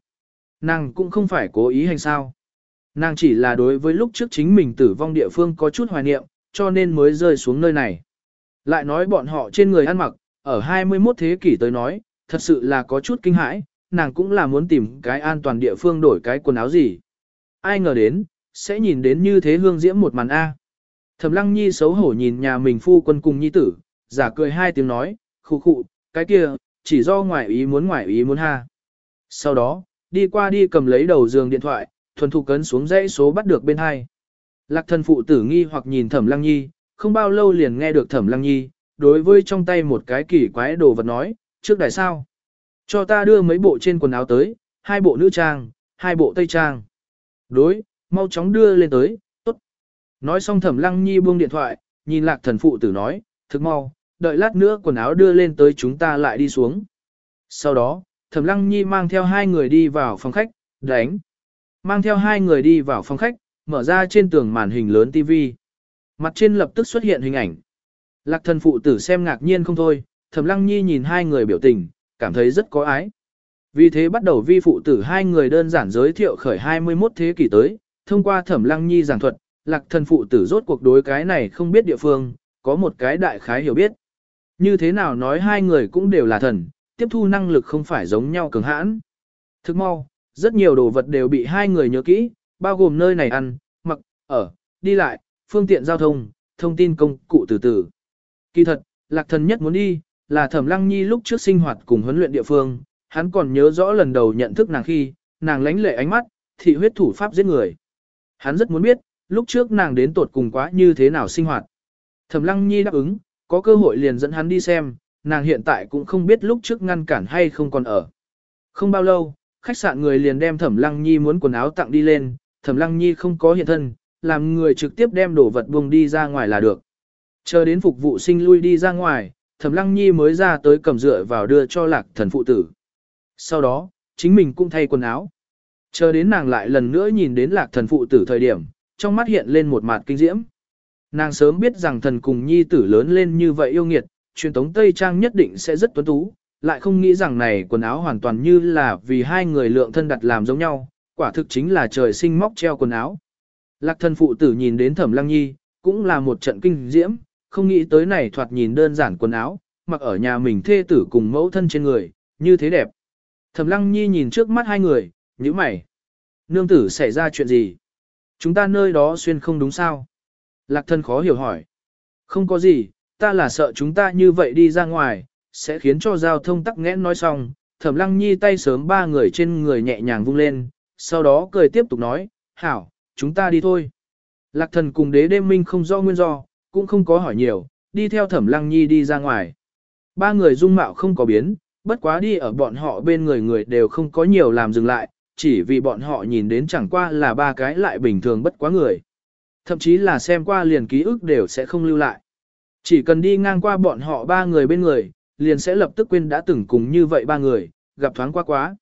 Nàng cũng không phải cố ý hành sao. Nàng chỉ là đối với lúc trước chính mình tử vong địa phương có chút hoài niệm, cho nên mới rơi xuống nơi này. Lại nói bọn họ trên người ăn mặc, ở 21 thế kỷ tới nói, thật sự là có chút kinh hãi, nàng cũng là muốn tìm cái an toàn địa phương đổi cái quần áo gì. Ai ngờ đến, sẽ nhìn đến như thế hương diễm một màn A. Thẩm lăng nhi xấu hổ nhìn nhà mình phu quân cùng nhi tử, giả cười hai tiếng nói, khu khụ, cái kia, chỉ do ngoại ý muốn ngoại ý muốn ha. Sau đó, đi qua đi cầm lấy đầu giường điện thoại, thuần thục cấn xuống dãy số bắt được bên hai. Lạc thần phụ tử nghi hoặc nhìn thẩm lăng nhi, không bao lâu liền nghe được thẩm lăng nhi, đối với trong tay một cái kỳ quái đồ vật nói, trước đại sao. Cho ta đưa mấy bộ trên quần áo tới, hai bộ nữ trang, hai bộ tây trang. Đối, mau chóng đưa lên tới, tốt. Nói xong thẩm lăng nhi buông điện thoại, nhìn lạc thần phụ tử nói, thực mau, đợi lát nữa quần áo đưa lên tới chúng ta lại đi xuống. Sau đó, thẩm lăng nhi mang theo hai người đi vào phòng khách, đánh. Mang theo hai người đi vào phòng khách, mở ra trên tường màn hình lớn TV. Mặt trên lập tức xuất hiện hình ảnh. Lạc thần phụ tử xem ngạc nhiên không thôi, thẩm lăng nhi nhìn hai người biểu tình, cảm thấy rất có ái. Vì thế bắt đầu vi phụ tử hai người đơn giản giới thiệu khởi 21 thế kỷ tới, thông qua thẩm lăng nhi giảng thuật, lạc thần phụ tử rốt cuộc đối cái này không biết địa phương, có một cái đại khái hiểu biết. Như thế nào nói hai người cũng đều là thần, tiếp thu năng lực không phải giống nhau cường hãn. Thức mau, rất nhiều đồ vật đều bị hai người nhớ kỹ, bao gồm nơi này ăn, mặc, ở, đi lại, phương tiện giao thông, thông tin công cụ từ từ. Kỳ thật, lạc thần nhất muốn đi, là thẩm lăng nhi lúc trước sinh hoạt cùng huấn luyện địa phương, hắn còn nhớ rõ lần đầu nhận thức nàng khi, nàng lánh lệ ánh mắt, thị huyết thủ pháp giết người. Hắn rất muốn biết, lúc trước nàng đến tột cùng quá như thế nào sinh hoạt. Thẩm lăng nhi đáp ứng, có cơ hội liền dẫn hắn đi xem, nàng hiện tại cũng không biết lúc trước ngăn cản hay không còn ở. Không bao lâu, khách sạn người liền đem Thẩm Lăng Nhi muốn quần áo tặng đi lên, Thẩm Lăng Nhi không có hiện thân, làm người trực tiếp đem đồ vật buông đi ra ngoài là được. Chờ đến phục vụ sinh lui đi ra ngoài, Thẩm Lăng Nhi mới ra tới cầm rửa vào đưa cho Lạc Thần phụ tử. Sau đó, chính mình cũng thay quần áo. Chờ đến nàng lại lần nữa nhìn đến Lạc Thần phụ tử thời điểm, trong mắt hiện lên một mặt kinh diễm. Nàng sớm biết rằng thần cùng nhi tử lớn lên như vậy yêu nghiệt, truyền tống Tây Trang nhất định sẽ rất tuấn tú, lại không nghĩ rằng này quần áo hoàn toàn như là vì hai người lượng thân đặt làm giống nhau, quả thực chính là trời sinh móc treo quần áo. Lạc thân phụ tử nhìn đến thẩm lăng nhi, cũng là một trận kinh diễm, không nghĩ tới này thoạt nhìn đơn giản quần áo, mặc ở nhà mình thê tử cùng mẫu thân trên người, như thế đẹp. Thẩm lăng nhi nhìn trước mắt hai người, như mày. Nương tử xảy ra chuyện gì? Chúng ta nơi đó xuyên không đúng sao? Lạc thân khó hiểu hỏi. Không có gì, ta là sợ chúng ta như vậy đi ra ngoài, sẽ khiến cho giao thông tắc nghẽn nói xong. Thẩm lăng nhi tay sớm ba người trên người nhẹ nhàng vung lên, sau đó cười tiếp tục nói, hảo, chúng ta đi thôi. Lạc thần cùng đế đêm minh không do nguyên do, cũng không có hỏi nhiều, đi theo thẩm lăng nhi đi ra ngoài. Ba người dung mạo không có biến, bất quá đi ở bọn họ bên người người đều không có nhiều làm dừng lại, chỉ vì bọn họ nhìn đến chẳng qua là ba cái lại bình thường bất quá người. Thậm chí là xem qua liền ký ức đều sẽ không lưu lại. Chỉ cần đi ngang qua bọn họ ba người bên người, liền sẽ lập tức quên đã từng cùng như vậy ba người, gặp thoáng qua quá.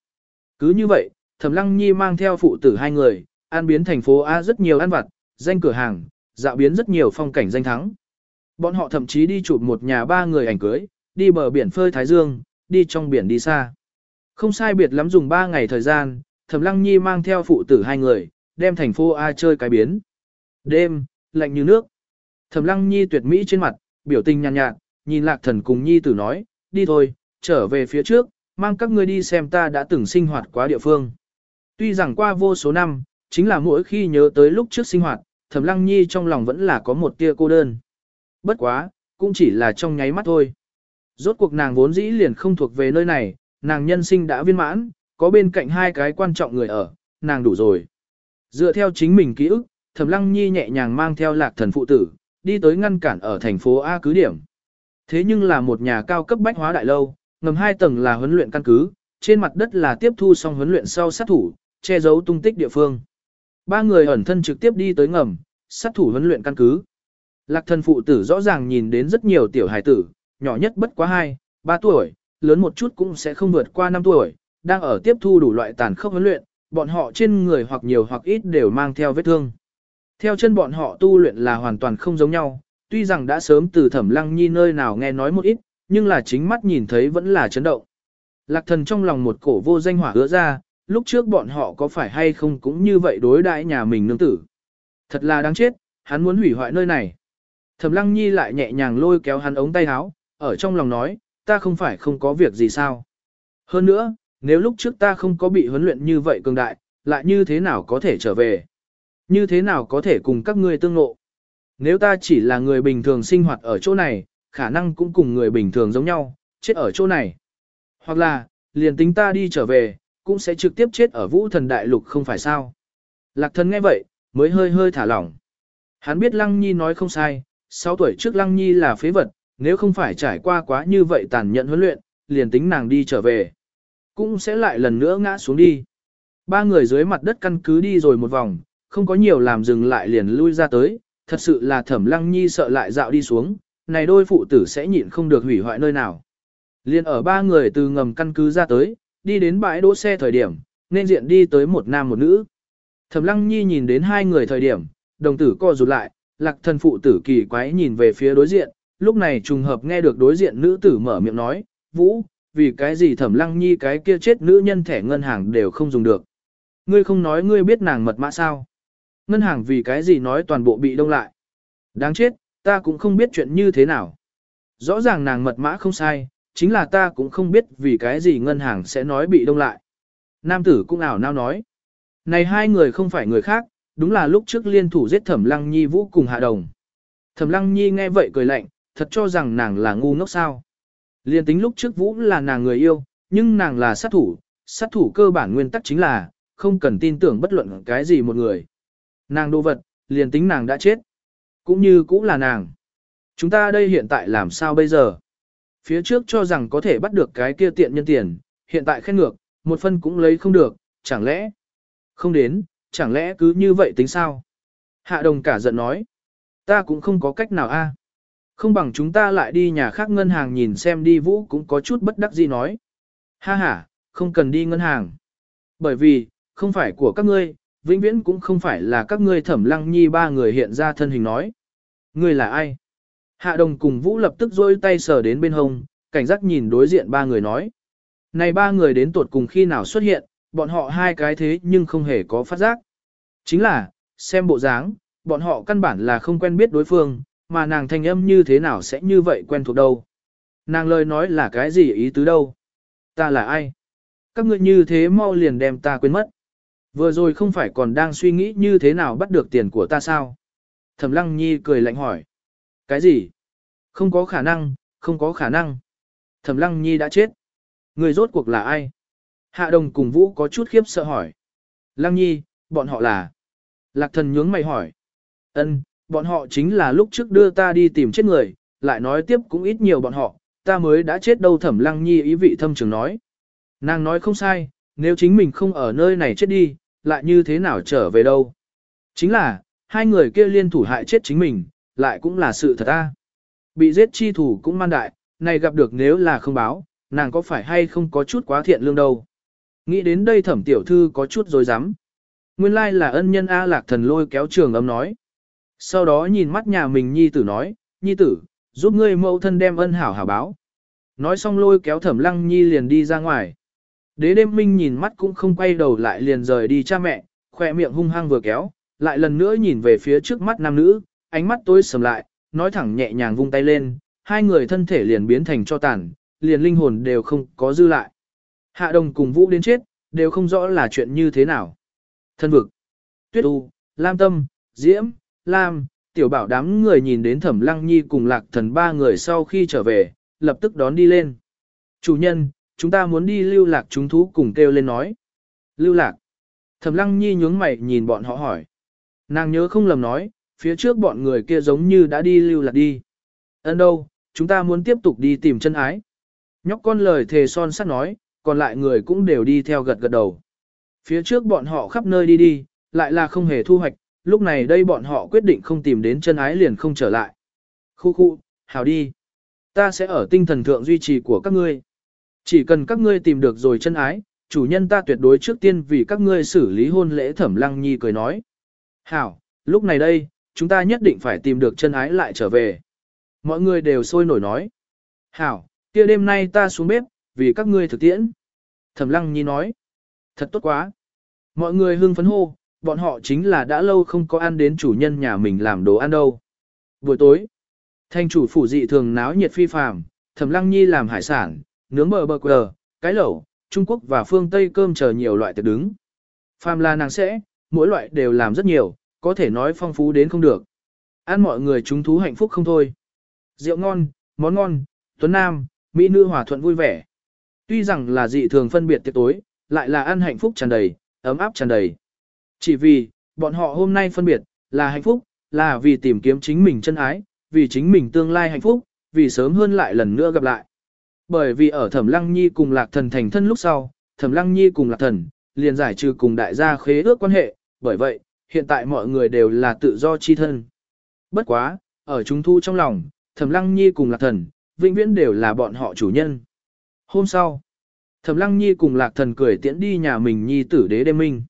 Cứ như vậy, Thẩm Lăng Nhi mang theo phụ tử hai người, an biến thành phố A rất nhiều ăn vặt, danh cửa hàng, dạo biến rất nhiều phong cảnh danh thắng. Bọn họ thậm chí đi chụp một nhà ba người ảnh cưới, đi bờ biển phơi Thái Dương, đi trong biển đi xa. Không sai biệt lắm dùng ba ngày thời gian, Thẩm Lăng Nhi mang theo phụ tử hai người, đem thành phố A chơi cái biến. Đêm, lạnh như nước. Thẩm Lăng Nhi tuyệt mỹ trên mặt, biểu tình nhàn nhạt, nhạt, nhìn Lạc Thần cùng Nhi tử nói, đi thôi, trở về phía trước, mang các ngươi đi xem ta đã từng sinh hoạt quá địa phương. Tuy rằng qua vô số năm, chính là mỗi khi nhớ tới lúc trước sinh hoạt, Thẩm Lăng Nhi trong lòng vẫn là có một tia cô đơn. Bất quá, cũng chỉ là trong nháy mắt thôi. Rốt cuộc nàng vốn dĩ liền không thuộc về nơi này, nàng nhân sinh đã viên mãn, có bên cạnh hai cái quan trọng người ở, nàng đủ rồi. Dựa theo chính mình ký ức, Thẩm Lăng Nhi nhẹ nhàng mang theo lạc thần phụ tử, đi tới ngăn cản ở thành phố A cứ điểm. Thế nhưng là một nhà cao cấp bách hóa đại lâu, ngầm hai tầng là huấn luyện căn cứ, trên mặt đất là tiếp thu xong huấn luyện sau sát thủ, che giấu tung tích địa phương. Ba người ẩn thân trực tiếp đi tới ngầm, sát thủ huấn luyện căn cứ. Lạc thần phụ tử rõ ràng nhìn đến rất nhiều tiểu hải tử, nhỏ nhất bất quá 2, 3 tuổi, lớn một chút cũng sẽ không vượt qua 5 tuổi, đang ở tiếp thu đủ loại tàn khốc huấn luyện, bọn họ trên người hoặc nhiều hoặc ít đều mang theo vết thương. Theo chân bọn họ tu luyện là hoàn toàn không giống nhau, tuy rằng đã sớm từ thẩm lăng nhi nơi nào nghe nói một ít, nhưng là chính mắt nhìn thấy vẫn là chấn động. Lạc thần trong lòng một cổ vô danh hỏa hứa ra, lúc trước bọn họ có phải hay không cũng như vậy đối đãi nhà mình nương tử. Thật là đáng chết, hắn muốn hủy hoại nơi này. Thẩm lăng nhi lại nhẹ nhàng lôi kéo hắn ống tay áo, ở trong lòng nói, ta không phải không có việc gì sao. Hơn nữa, nếu lúc trước ta không có bị huấn luyện như vậy cường đại, lại như thế nào có thể trở về? Như thế nào có thể cùng các ngươi tương ngộ? Nếu ta chỉ là người bình thường sinh hoạt ở chỗ này, khả năng cũng cùng người bình thường giống nhau, chết ở chỗ này. Hoặc là, liền tính ta đi trở về, cũng sẽ trực tiếp chết ở vũ thần đại lục không phải sao. Lạc thần nghe vậy, mới hơi hơi thả lỏng. Hắn biết Lăng Nhi nói không sai, 6 tuổi trước Lăng Nhi là phế vật, nếu không phải trải qua quá như vậy tàn nhẫn huấn luyện, liền tính nàng đi trở về. Cũng sẽ lại lần nữa ngã xuống đi. Ba người dưới mặt đất căn cứ đi rồi một vòng, không có nhiều làm dừng lại liền lui ra tới, thật sự là thẩm lăng nhi sợ lại dạo đi xuống, này đôi phụ tử sẽ nhịn không được hủy hoại nơi nào. Liên ở ba người từ ngầm căn cứ ra tới, đi đến bãi đỗ xe thời điểm, nên diện đi tới một nam một nữ. Thẩm lăng nhi nhìn đến hai người thời điểm, đồng tử co rụt lại, lạc thần phụ tử kỳ quái nhìn về phía đối diện, lúc này trùng hợp nghe được đối diện nữ tử mở miệng nói, Vũ, vì cái gì thẩm lăng nhi cái kia chết nữ nhân thẻ ngân hàng đều không dùng được. Ngươi không nói ngươi biết nàng mật mã sao? Ngân hàng vì cái gì nói toàn bộ bị đông lại. Đáng chết, ta cũng không biết chuyện như thế nào. Rõ ràng nàng mật mã không sai, chính là ta cũng không biết vì cái gì ngân hàng sẽ nói bị đông lại. Nam tử cũng ảo nao nói. Này hai người không phải người khác, đúng là lúc trước liên thủ giết thẩm lăng nhi vũ cùng hạ đồng. Thẩm lăng nhi nghe vậy cười lạnh, thật cho rằng nàng là ngu ngốc sao. Liên tính lúc trước vũ là nàng người yêu, nhưng nàng là sát thủ, sát thủ cơ bản nguyên tắc chính là, không cần tin tưởng bất luận cái gì một người. Nàng đồ vật, liền tính nàng đã chết. Cũng như cũng là nàng. Chúng ta đây hiện tại làm sao bây giờ? Phía trước cho rằng có thể bắt được cái kia tiện nhân tiền, hiện tại khen ngược, một phân cũng lấy không được, chẳng lẽ? Không đến, chẳng lẽ cứ như vậy tính sao? Hạ đồng cả giận nói. Ta cũng không có cách nào a. Không bằng chúng ta lại đi nhà khác ngân hàng nhìn xem đi vũ cũng có chút bất đắc gì nói. Ha ha, không cần đi ngân hàng. Bởi vì, không phải của các ngươi, vĩnh viễn cũng không phải là các ngươi thẩm lăng nhi ba người hiện ra thân hình nói. Ngươi là ai? Hạ đồng cùng Vũ lập tức rôi tay sờ đến bên hông, cảnh giác nhìn đối diện ba người nói. Này ba người đến tuột cùng khi nào xuất hiện, bọn họ hai cái thế nhưng không hề có phát giác. Chính là, xem bộ dáng, bọn họ căn bản là không quen biết đối phương, mà nàng thanh âm như thế nào sẽ như vậy quen thuộc đâu. Nàng lời nói là cái gì ý tứ đâu? Ta là ai? Các ngươi như thế mau liền đem ta quên mất. Vừa rồi không phải còn đang suy nghĩ như thế nào bắt được tiền của ta sao? Thẩm Lăng Nhi cười lạnh hỏi. Cái gì? Không có khả năng, không có khả năng. Thẩm Lăng Nhi đã chết. Người rốt cuộc là ai? Hạ đồng cùng Vũ có chút khiếp sợ hỏi. Lăng Nhi, bọn họ là... Lạc thần nhướng mày hỏi. Ân, bọn họ chính là lúc trước đưa ta đi tìm chết người, lại nói tiếp cũng ít nhiều bọn họ, ta mới đã chết đâu thẩm lăng nhi ý vị thâm trường nói. Nàng nói không sai, nếu chính mình không ở nơi này chết đi, lại như thế nào trở về đâu. Chính là, hai người kia liên thủ hại chết chính mình, lại cũng là sự thật ta. Bị giết chi thủ cũng man đại, này gặp được nếu là không báo, nàng có phải hay không có chút quá thiện lương đâu. Nghĩ đến đây thẩm tiểu thư có chút rồi dám. Nguyên lai là ân nhân A lạc thần lôi kéo trường âm nói. Sau đó nhìn mắt nhà mình nhi tử nói, nhi tử, giúp ngươi mẫu thân đem ân hảo hảo báo. Nói xong lôi kéo thẩm lăng nhi liền đi ra ngoài. Đế đêm minh nhìn mắt cũng không quay đầu lại liền rời đi cha mẹ, khỏe miệng hung hăng vừa kéo, lại lần nữa nhìn về phía trước mắt nam nữ, ánh mắt tối sầm lại, nói thẳng nhẹ nhàng vung tay lên, hai người thân thể liền biến thành cho tàn, liền linh hồn đều không có dư lại. Hạ đồng cùng vũ đến chết, đều không rõ là chuyện như thế nào. Thân vực, tuyết u, lam tâm, diễm, lam, tiểu bảo đám người nhìn đến thẩm lăng nhi cùng lạc thần ba người sau khi trở về, lập tức đón đi lên. Chủ nhân, chúng ta muốn đi lưu lạc chúng thú cùng kêu lên nói. Lưu lạc. Thẩm lăng nhi nhướng mày nhìn bọn họ hỏi. Nàng nhớ không lầm nói, phía trước bọn người kia giống như đã đi lưu lạc đi. Ấn đâu, chúng ta muốn tiếp tục đi tìm chân ái. Nhóc con lời thề son sắt nói, còn lại người cũng đều đi theo gật gật đầu. Phía trước bọn họ khắp nơi đi đi, lại là không hề thu hoạch, lúc này đây bọn họ quyết định không tìm đến chân ái liền không trở lại. Khu khu, hào đi. Ta sẽ ở tinh thần thượng duy trì của các ngươi. Chỉ cần các ngươi tìm được rồi chân ái, chủ nhân ta tuyệt đối trước tiên vì các ngươi xử lý hôn lễ thẩm lăng nhi cười nói. Hảo, lúc này đây, chúng ta nhất định phải tìm được chân ái lại trở về. Mọi người đều sôi nổi nói. Hảo, kia đêm nay ta xuống bếp, vì các ngươi thực tiễn. Thẩm lăng nhi nói. Thật tốt quá. Mọi người hưng phấn hô, bọn họ chính là đã lâu không có ăn đến chủ nhân nhà mình làm đồ ăn đâu. Buổi tối, thanh chủ phủ dị thường náo nhiệt phi phàm, Thẩm Lăng Nhi làm hải sản, nướng bờ bờ quờ, cái lẩu, Trung Quốc và phương Tây cơm chờ nhiều loại tiệc đứng. Phàm là nàng sẽ, mỗi loại đều làm rất nhiều, có thể nói phong phú đến không được. Ăn mọi người chúng thú hạnh phúc không thôi. Rượu ngon, món ngon, tuấn nam, mỹ nữ hòa thuận vui vẻ. Tuy rằng là dị thường phân biệt tiệc tối, lại là ăn hạnh phúc tràn đầy, ấm áp tràn đầy. Chỉ vì, bọn họ hôm nay phân biệt, là hạnh phúc, là vì tìm kiếm chính mình chân ái, vì chính mình tương lai hạnh phúc, vì sớm hơn lại lần nữa gặp lại. Bởi vì ở Thẩm Lăng Nhi cùng Lạc Thần thành thân lúc sau, Thẩm Lăng Nhi cùng Lạc Thần, liền giải trừ cùng đại gia khế ước quan hệ, bởi vậy, hiện tại mọi người đều là tự do chi thân. Bất quá, ở chúng thu trong lòng, Thẩm Lăng Nhi cùng Lạc Thần, vĩnh viễn đều là bọn họ chủ nhân. Hôm sau, Thẩm Lăng Nhi cùng Lạc Thần cười tiễn đi nhà mình nhi tử đế đêm minh.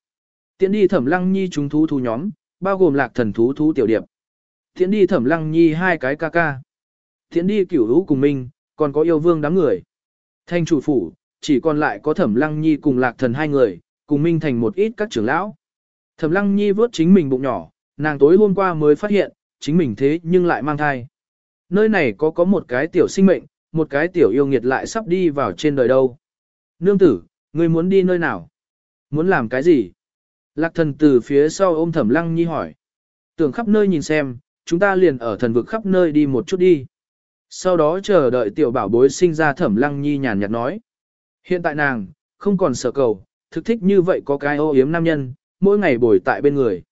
Tiễn đi Thẩm Lăng Nhi chúng thú thú nhóm, bao gồm Lạc Thần thú thú tiểu điệp. Tiễn đi Thẩm Lăng Nhi hai cái ca ca. Tiễn đi Cửu Vũ cùng Minh, còn có yêu vương đám người. Thanh chủ phủ, chỉ còn lại có Thẩm Lăng Nhi cùng Lạc Thần hai người, cùng Minh thành một ít các trưởng lão. Thẩm Lăng Nhi vớt chính mình bụng nhỏ, nàng tối hôm qua mới phát hiện, chính mình thế nhưng lại mang thai. Nơi này có có một cái tiểu sinh mệnh, một cái tiểu yêu nghiệt lại sắp đi vào trên đời đâu. Nương tử, ngươi muốn đi nơi nào? Muốn làm cái gì? Lạc thần từ phía sau ôm thẩm lăng nhi hỏi. Tưởng khắp nơi nhìn xem, chúng ta liền ở thần vực khắp nơi đi một chút đi. Sau đó chờ đợi tiểu bảo bối sinh ra thẩm lăng nhi nhàn nhạt nói. Hiện tại nàng, không còn sợ cầu, thực thích như vậy có cái ô yếm nam nhân, mỗi ngày bồi tại bên người.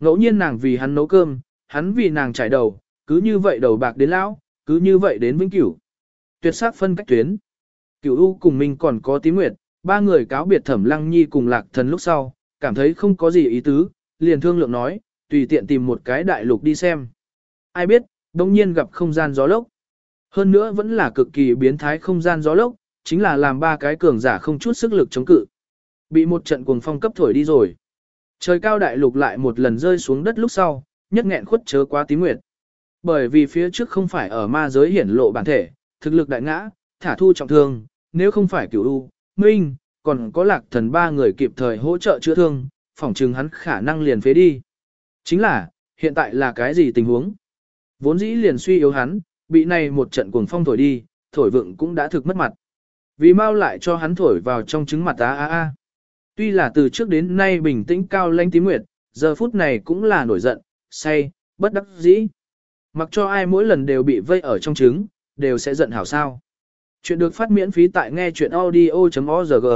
Ngẫu nhiên nàng vì hắn nấu cơm, hắn vì nàng trải đầu, cứ như vậy đầu bạc đến lão, cứ như vậy đến vĩnh cửu. Tuyệt sắc phân cách tuyến. Cửu U cùng mình còn có tí nguyệt, ba người cáo biệt thẩm lăng nhi cùng lạc thần lúc sau, cảm thấy không có gì ý tứ, liền thương lượng nói, tùy tiện tìm một cái đại lục đi xem. Ai biết, đông nhiên gặp không gian gió lốc. Hơn nữa vẫn là cực kỳ biến thái không gian gió lốc, chính là làm ba cái cường giả không chút sức lực chống cự. Bị một trận cuồng phong cấp thổi đi rồi. Trời cao đại lục lại một lần rơi xuống đất lúc sau, nhất nghẹn khuất chớ quá tí nguyệt. Bởi vì phía trước không phải ở ma giới hiển lộ bản thể, thực lực đại ngã, thả thu trọng thương, nếu không phải cửu u, minh, còn có lạc thần ba người kịp thời hỗ trợ chữa thương, phỏng chừng hắn khả năng liền phế đi. Chính là, hiện tại là cái gì tình huống? Vốn dĩ liền suy yếu hắn, bị này một trận cuồng phong thổi đi, thổi vượng cũng đã thực mất mặt. Vì mau lại cho hắn thổi vào trong trứng mặt á á á. Tuy là từ trước đến nay bình tĩnh cao lãnh tím nguyệt, giờ phút này cũng là nổi giận, say, bất đắc dĩ. Mặc cho ai mỗi lần đều bị vây ở trong trứng, đều sẽ giận hảo sao. Chuyện được phát miễn phí tại nghe chuyện audio.org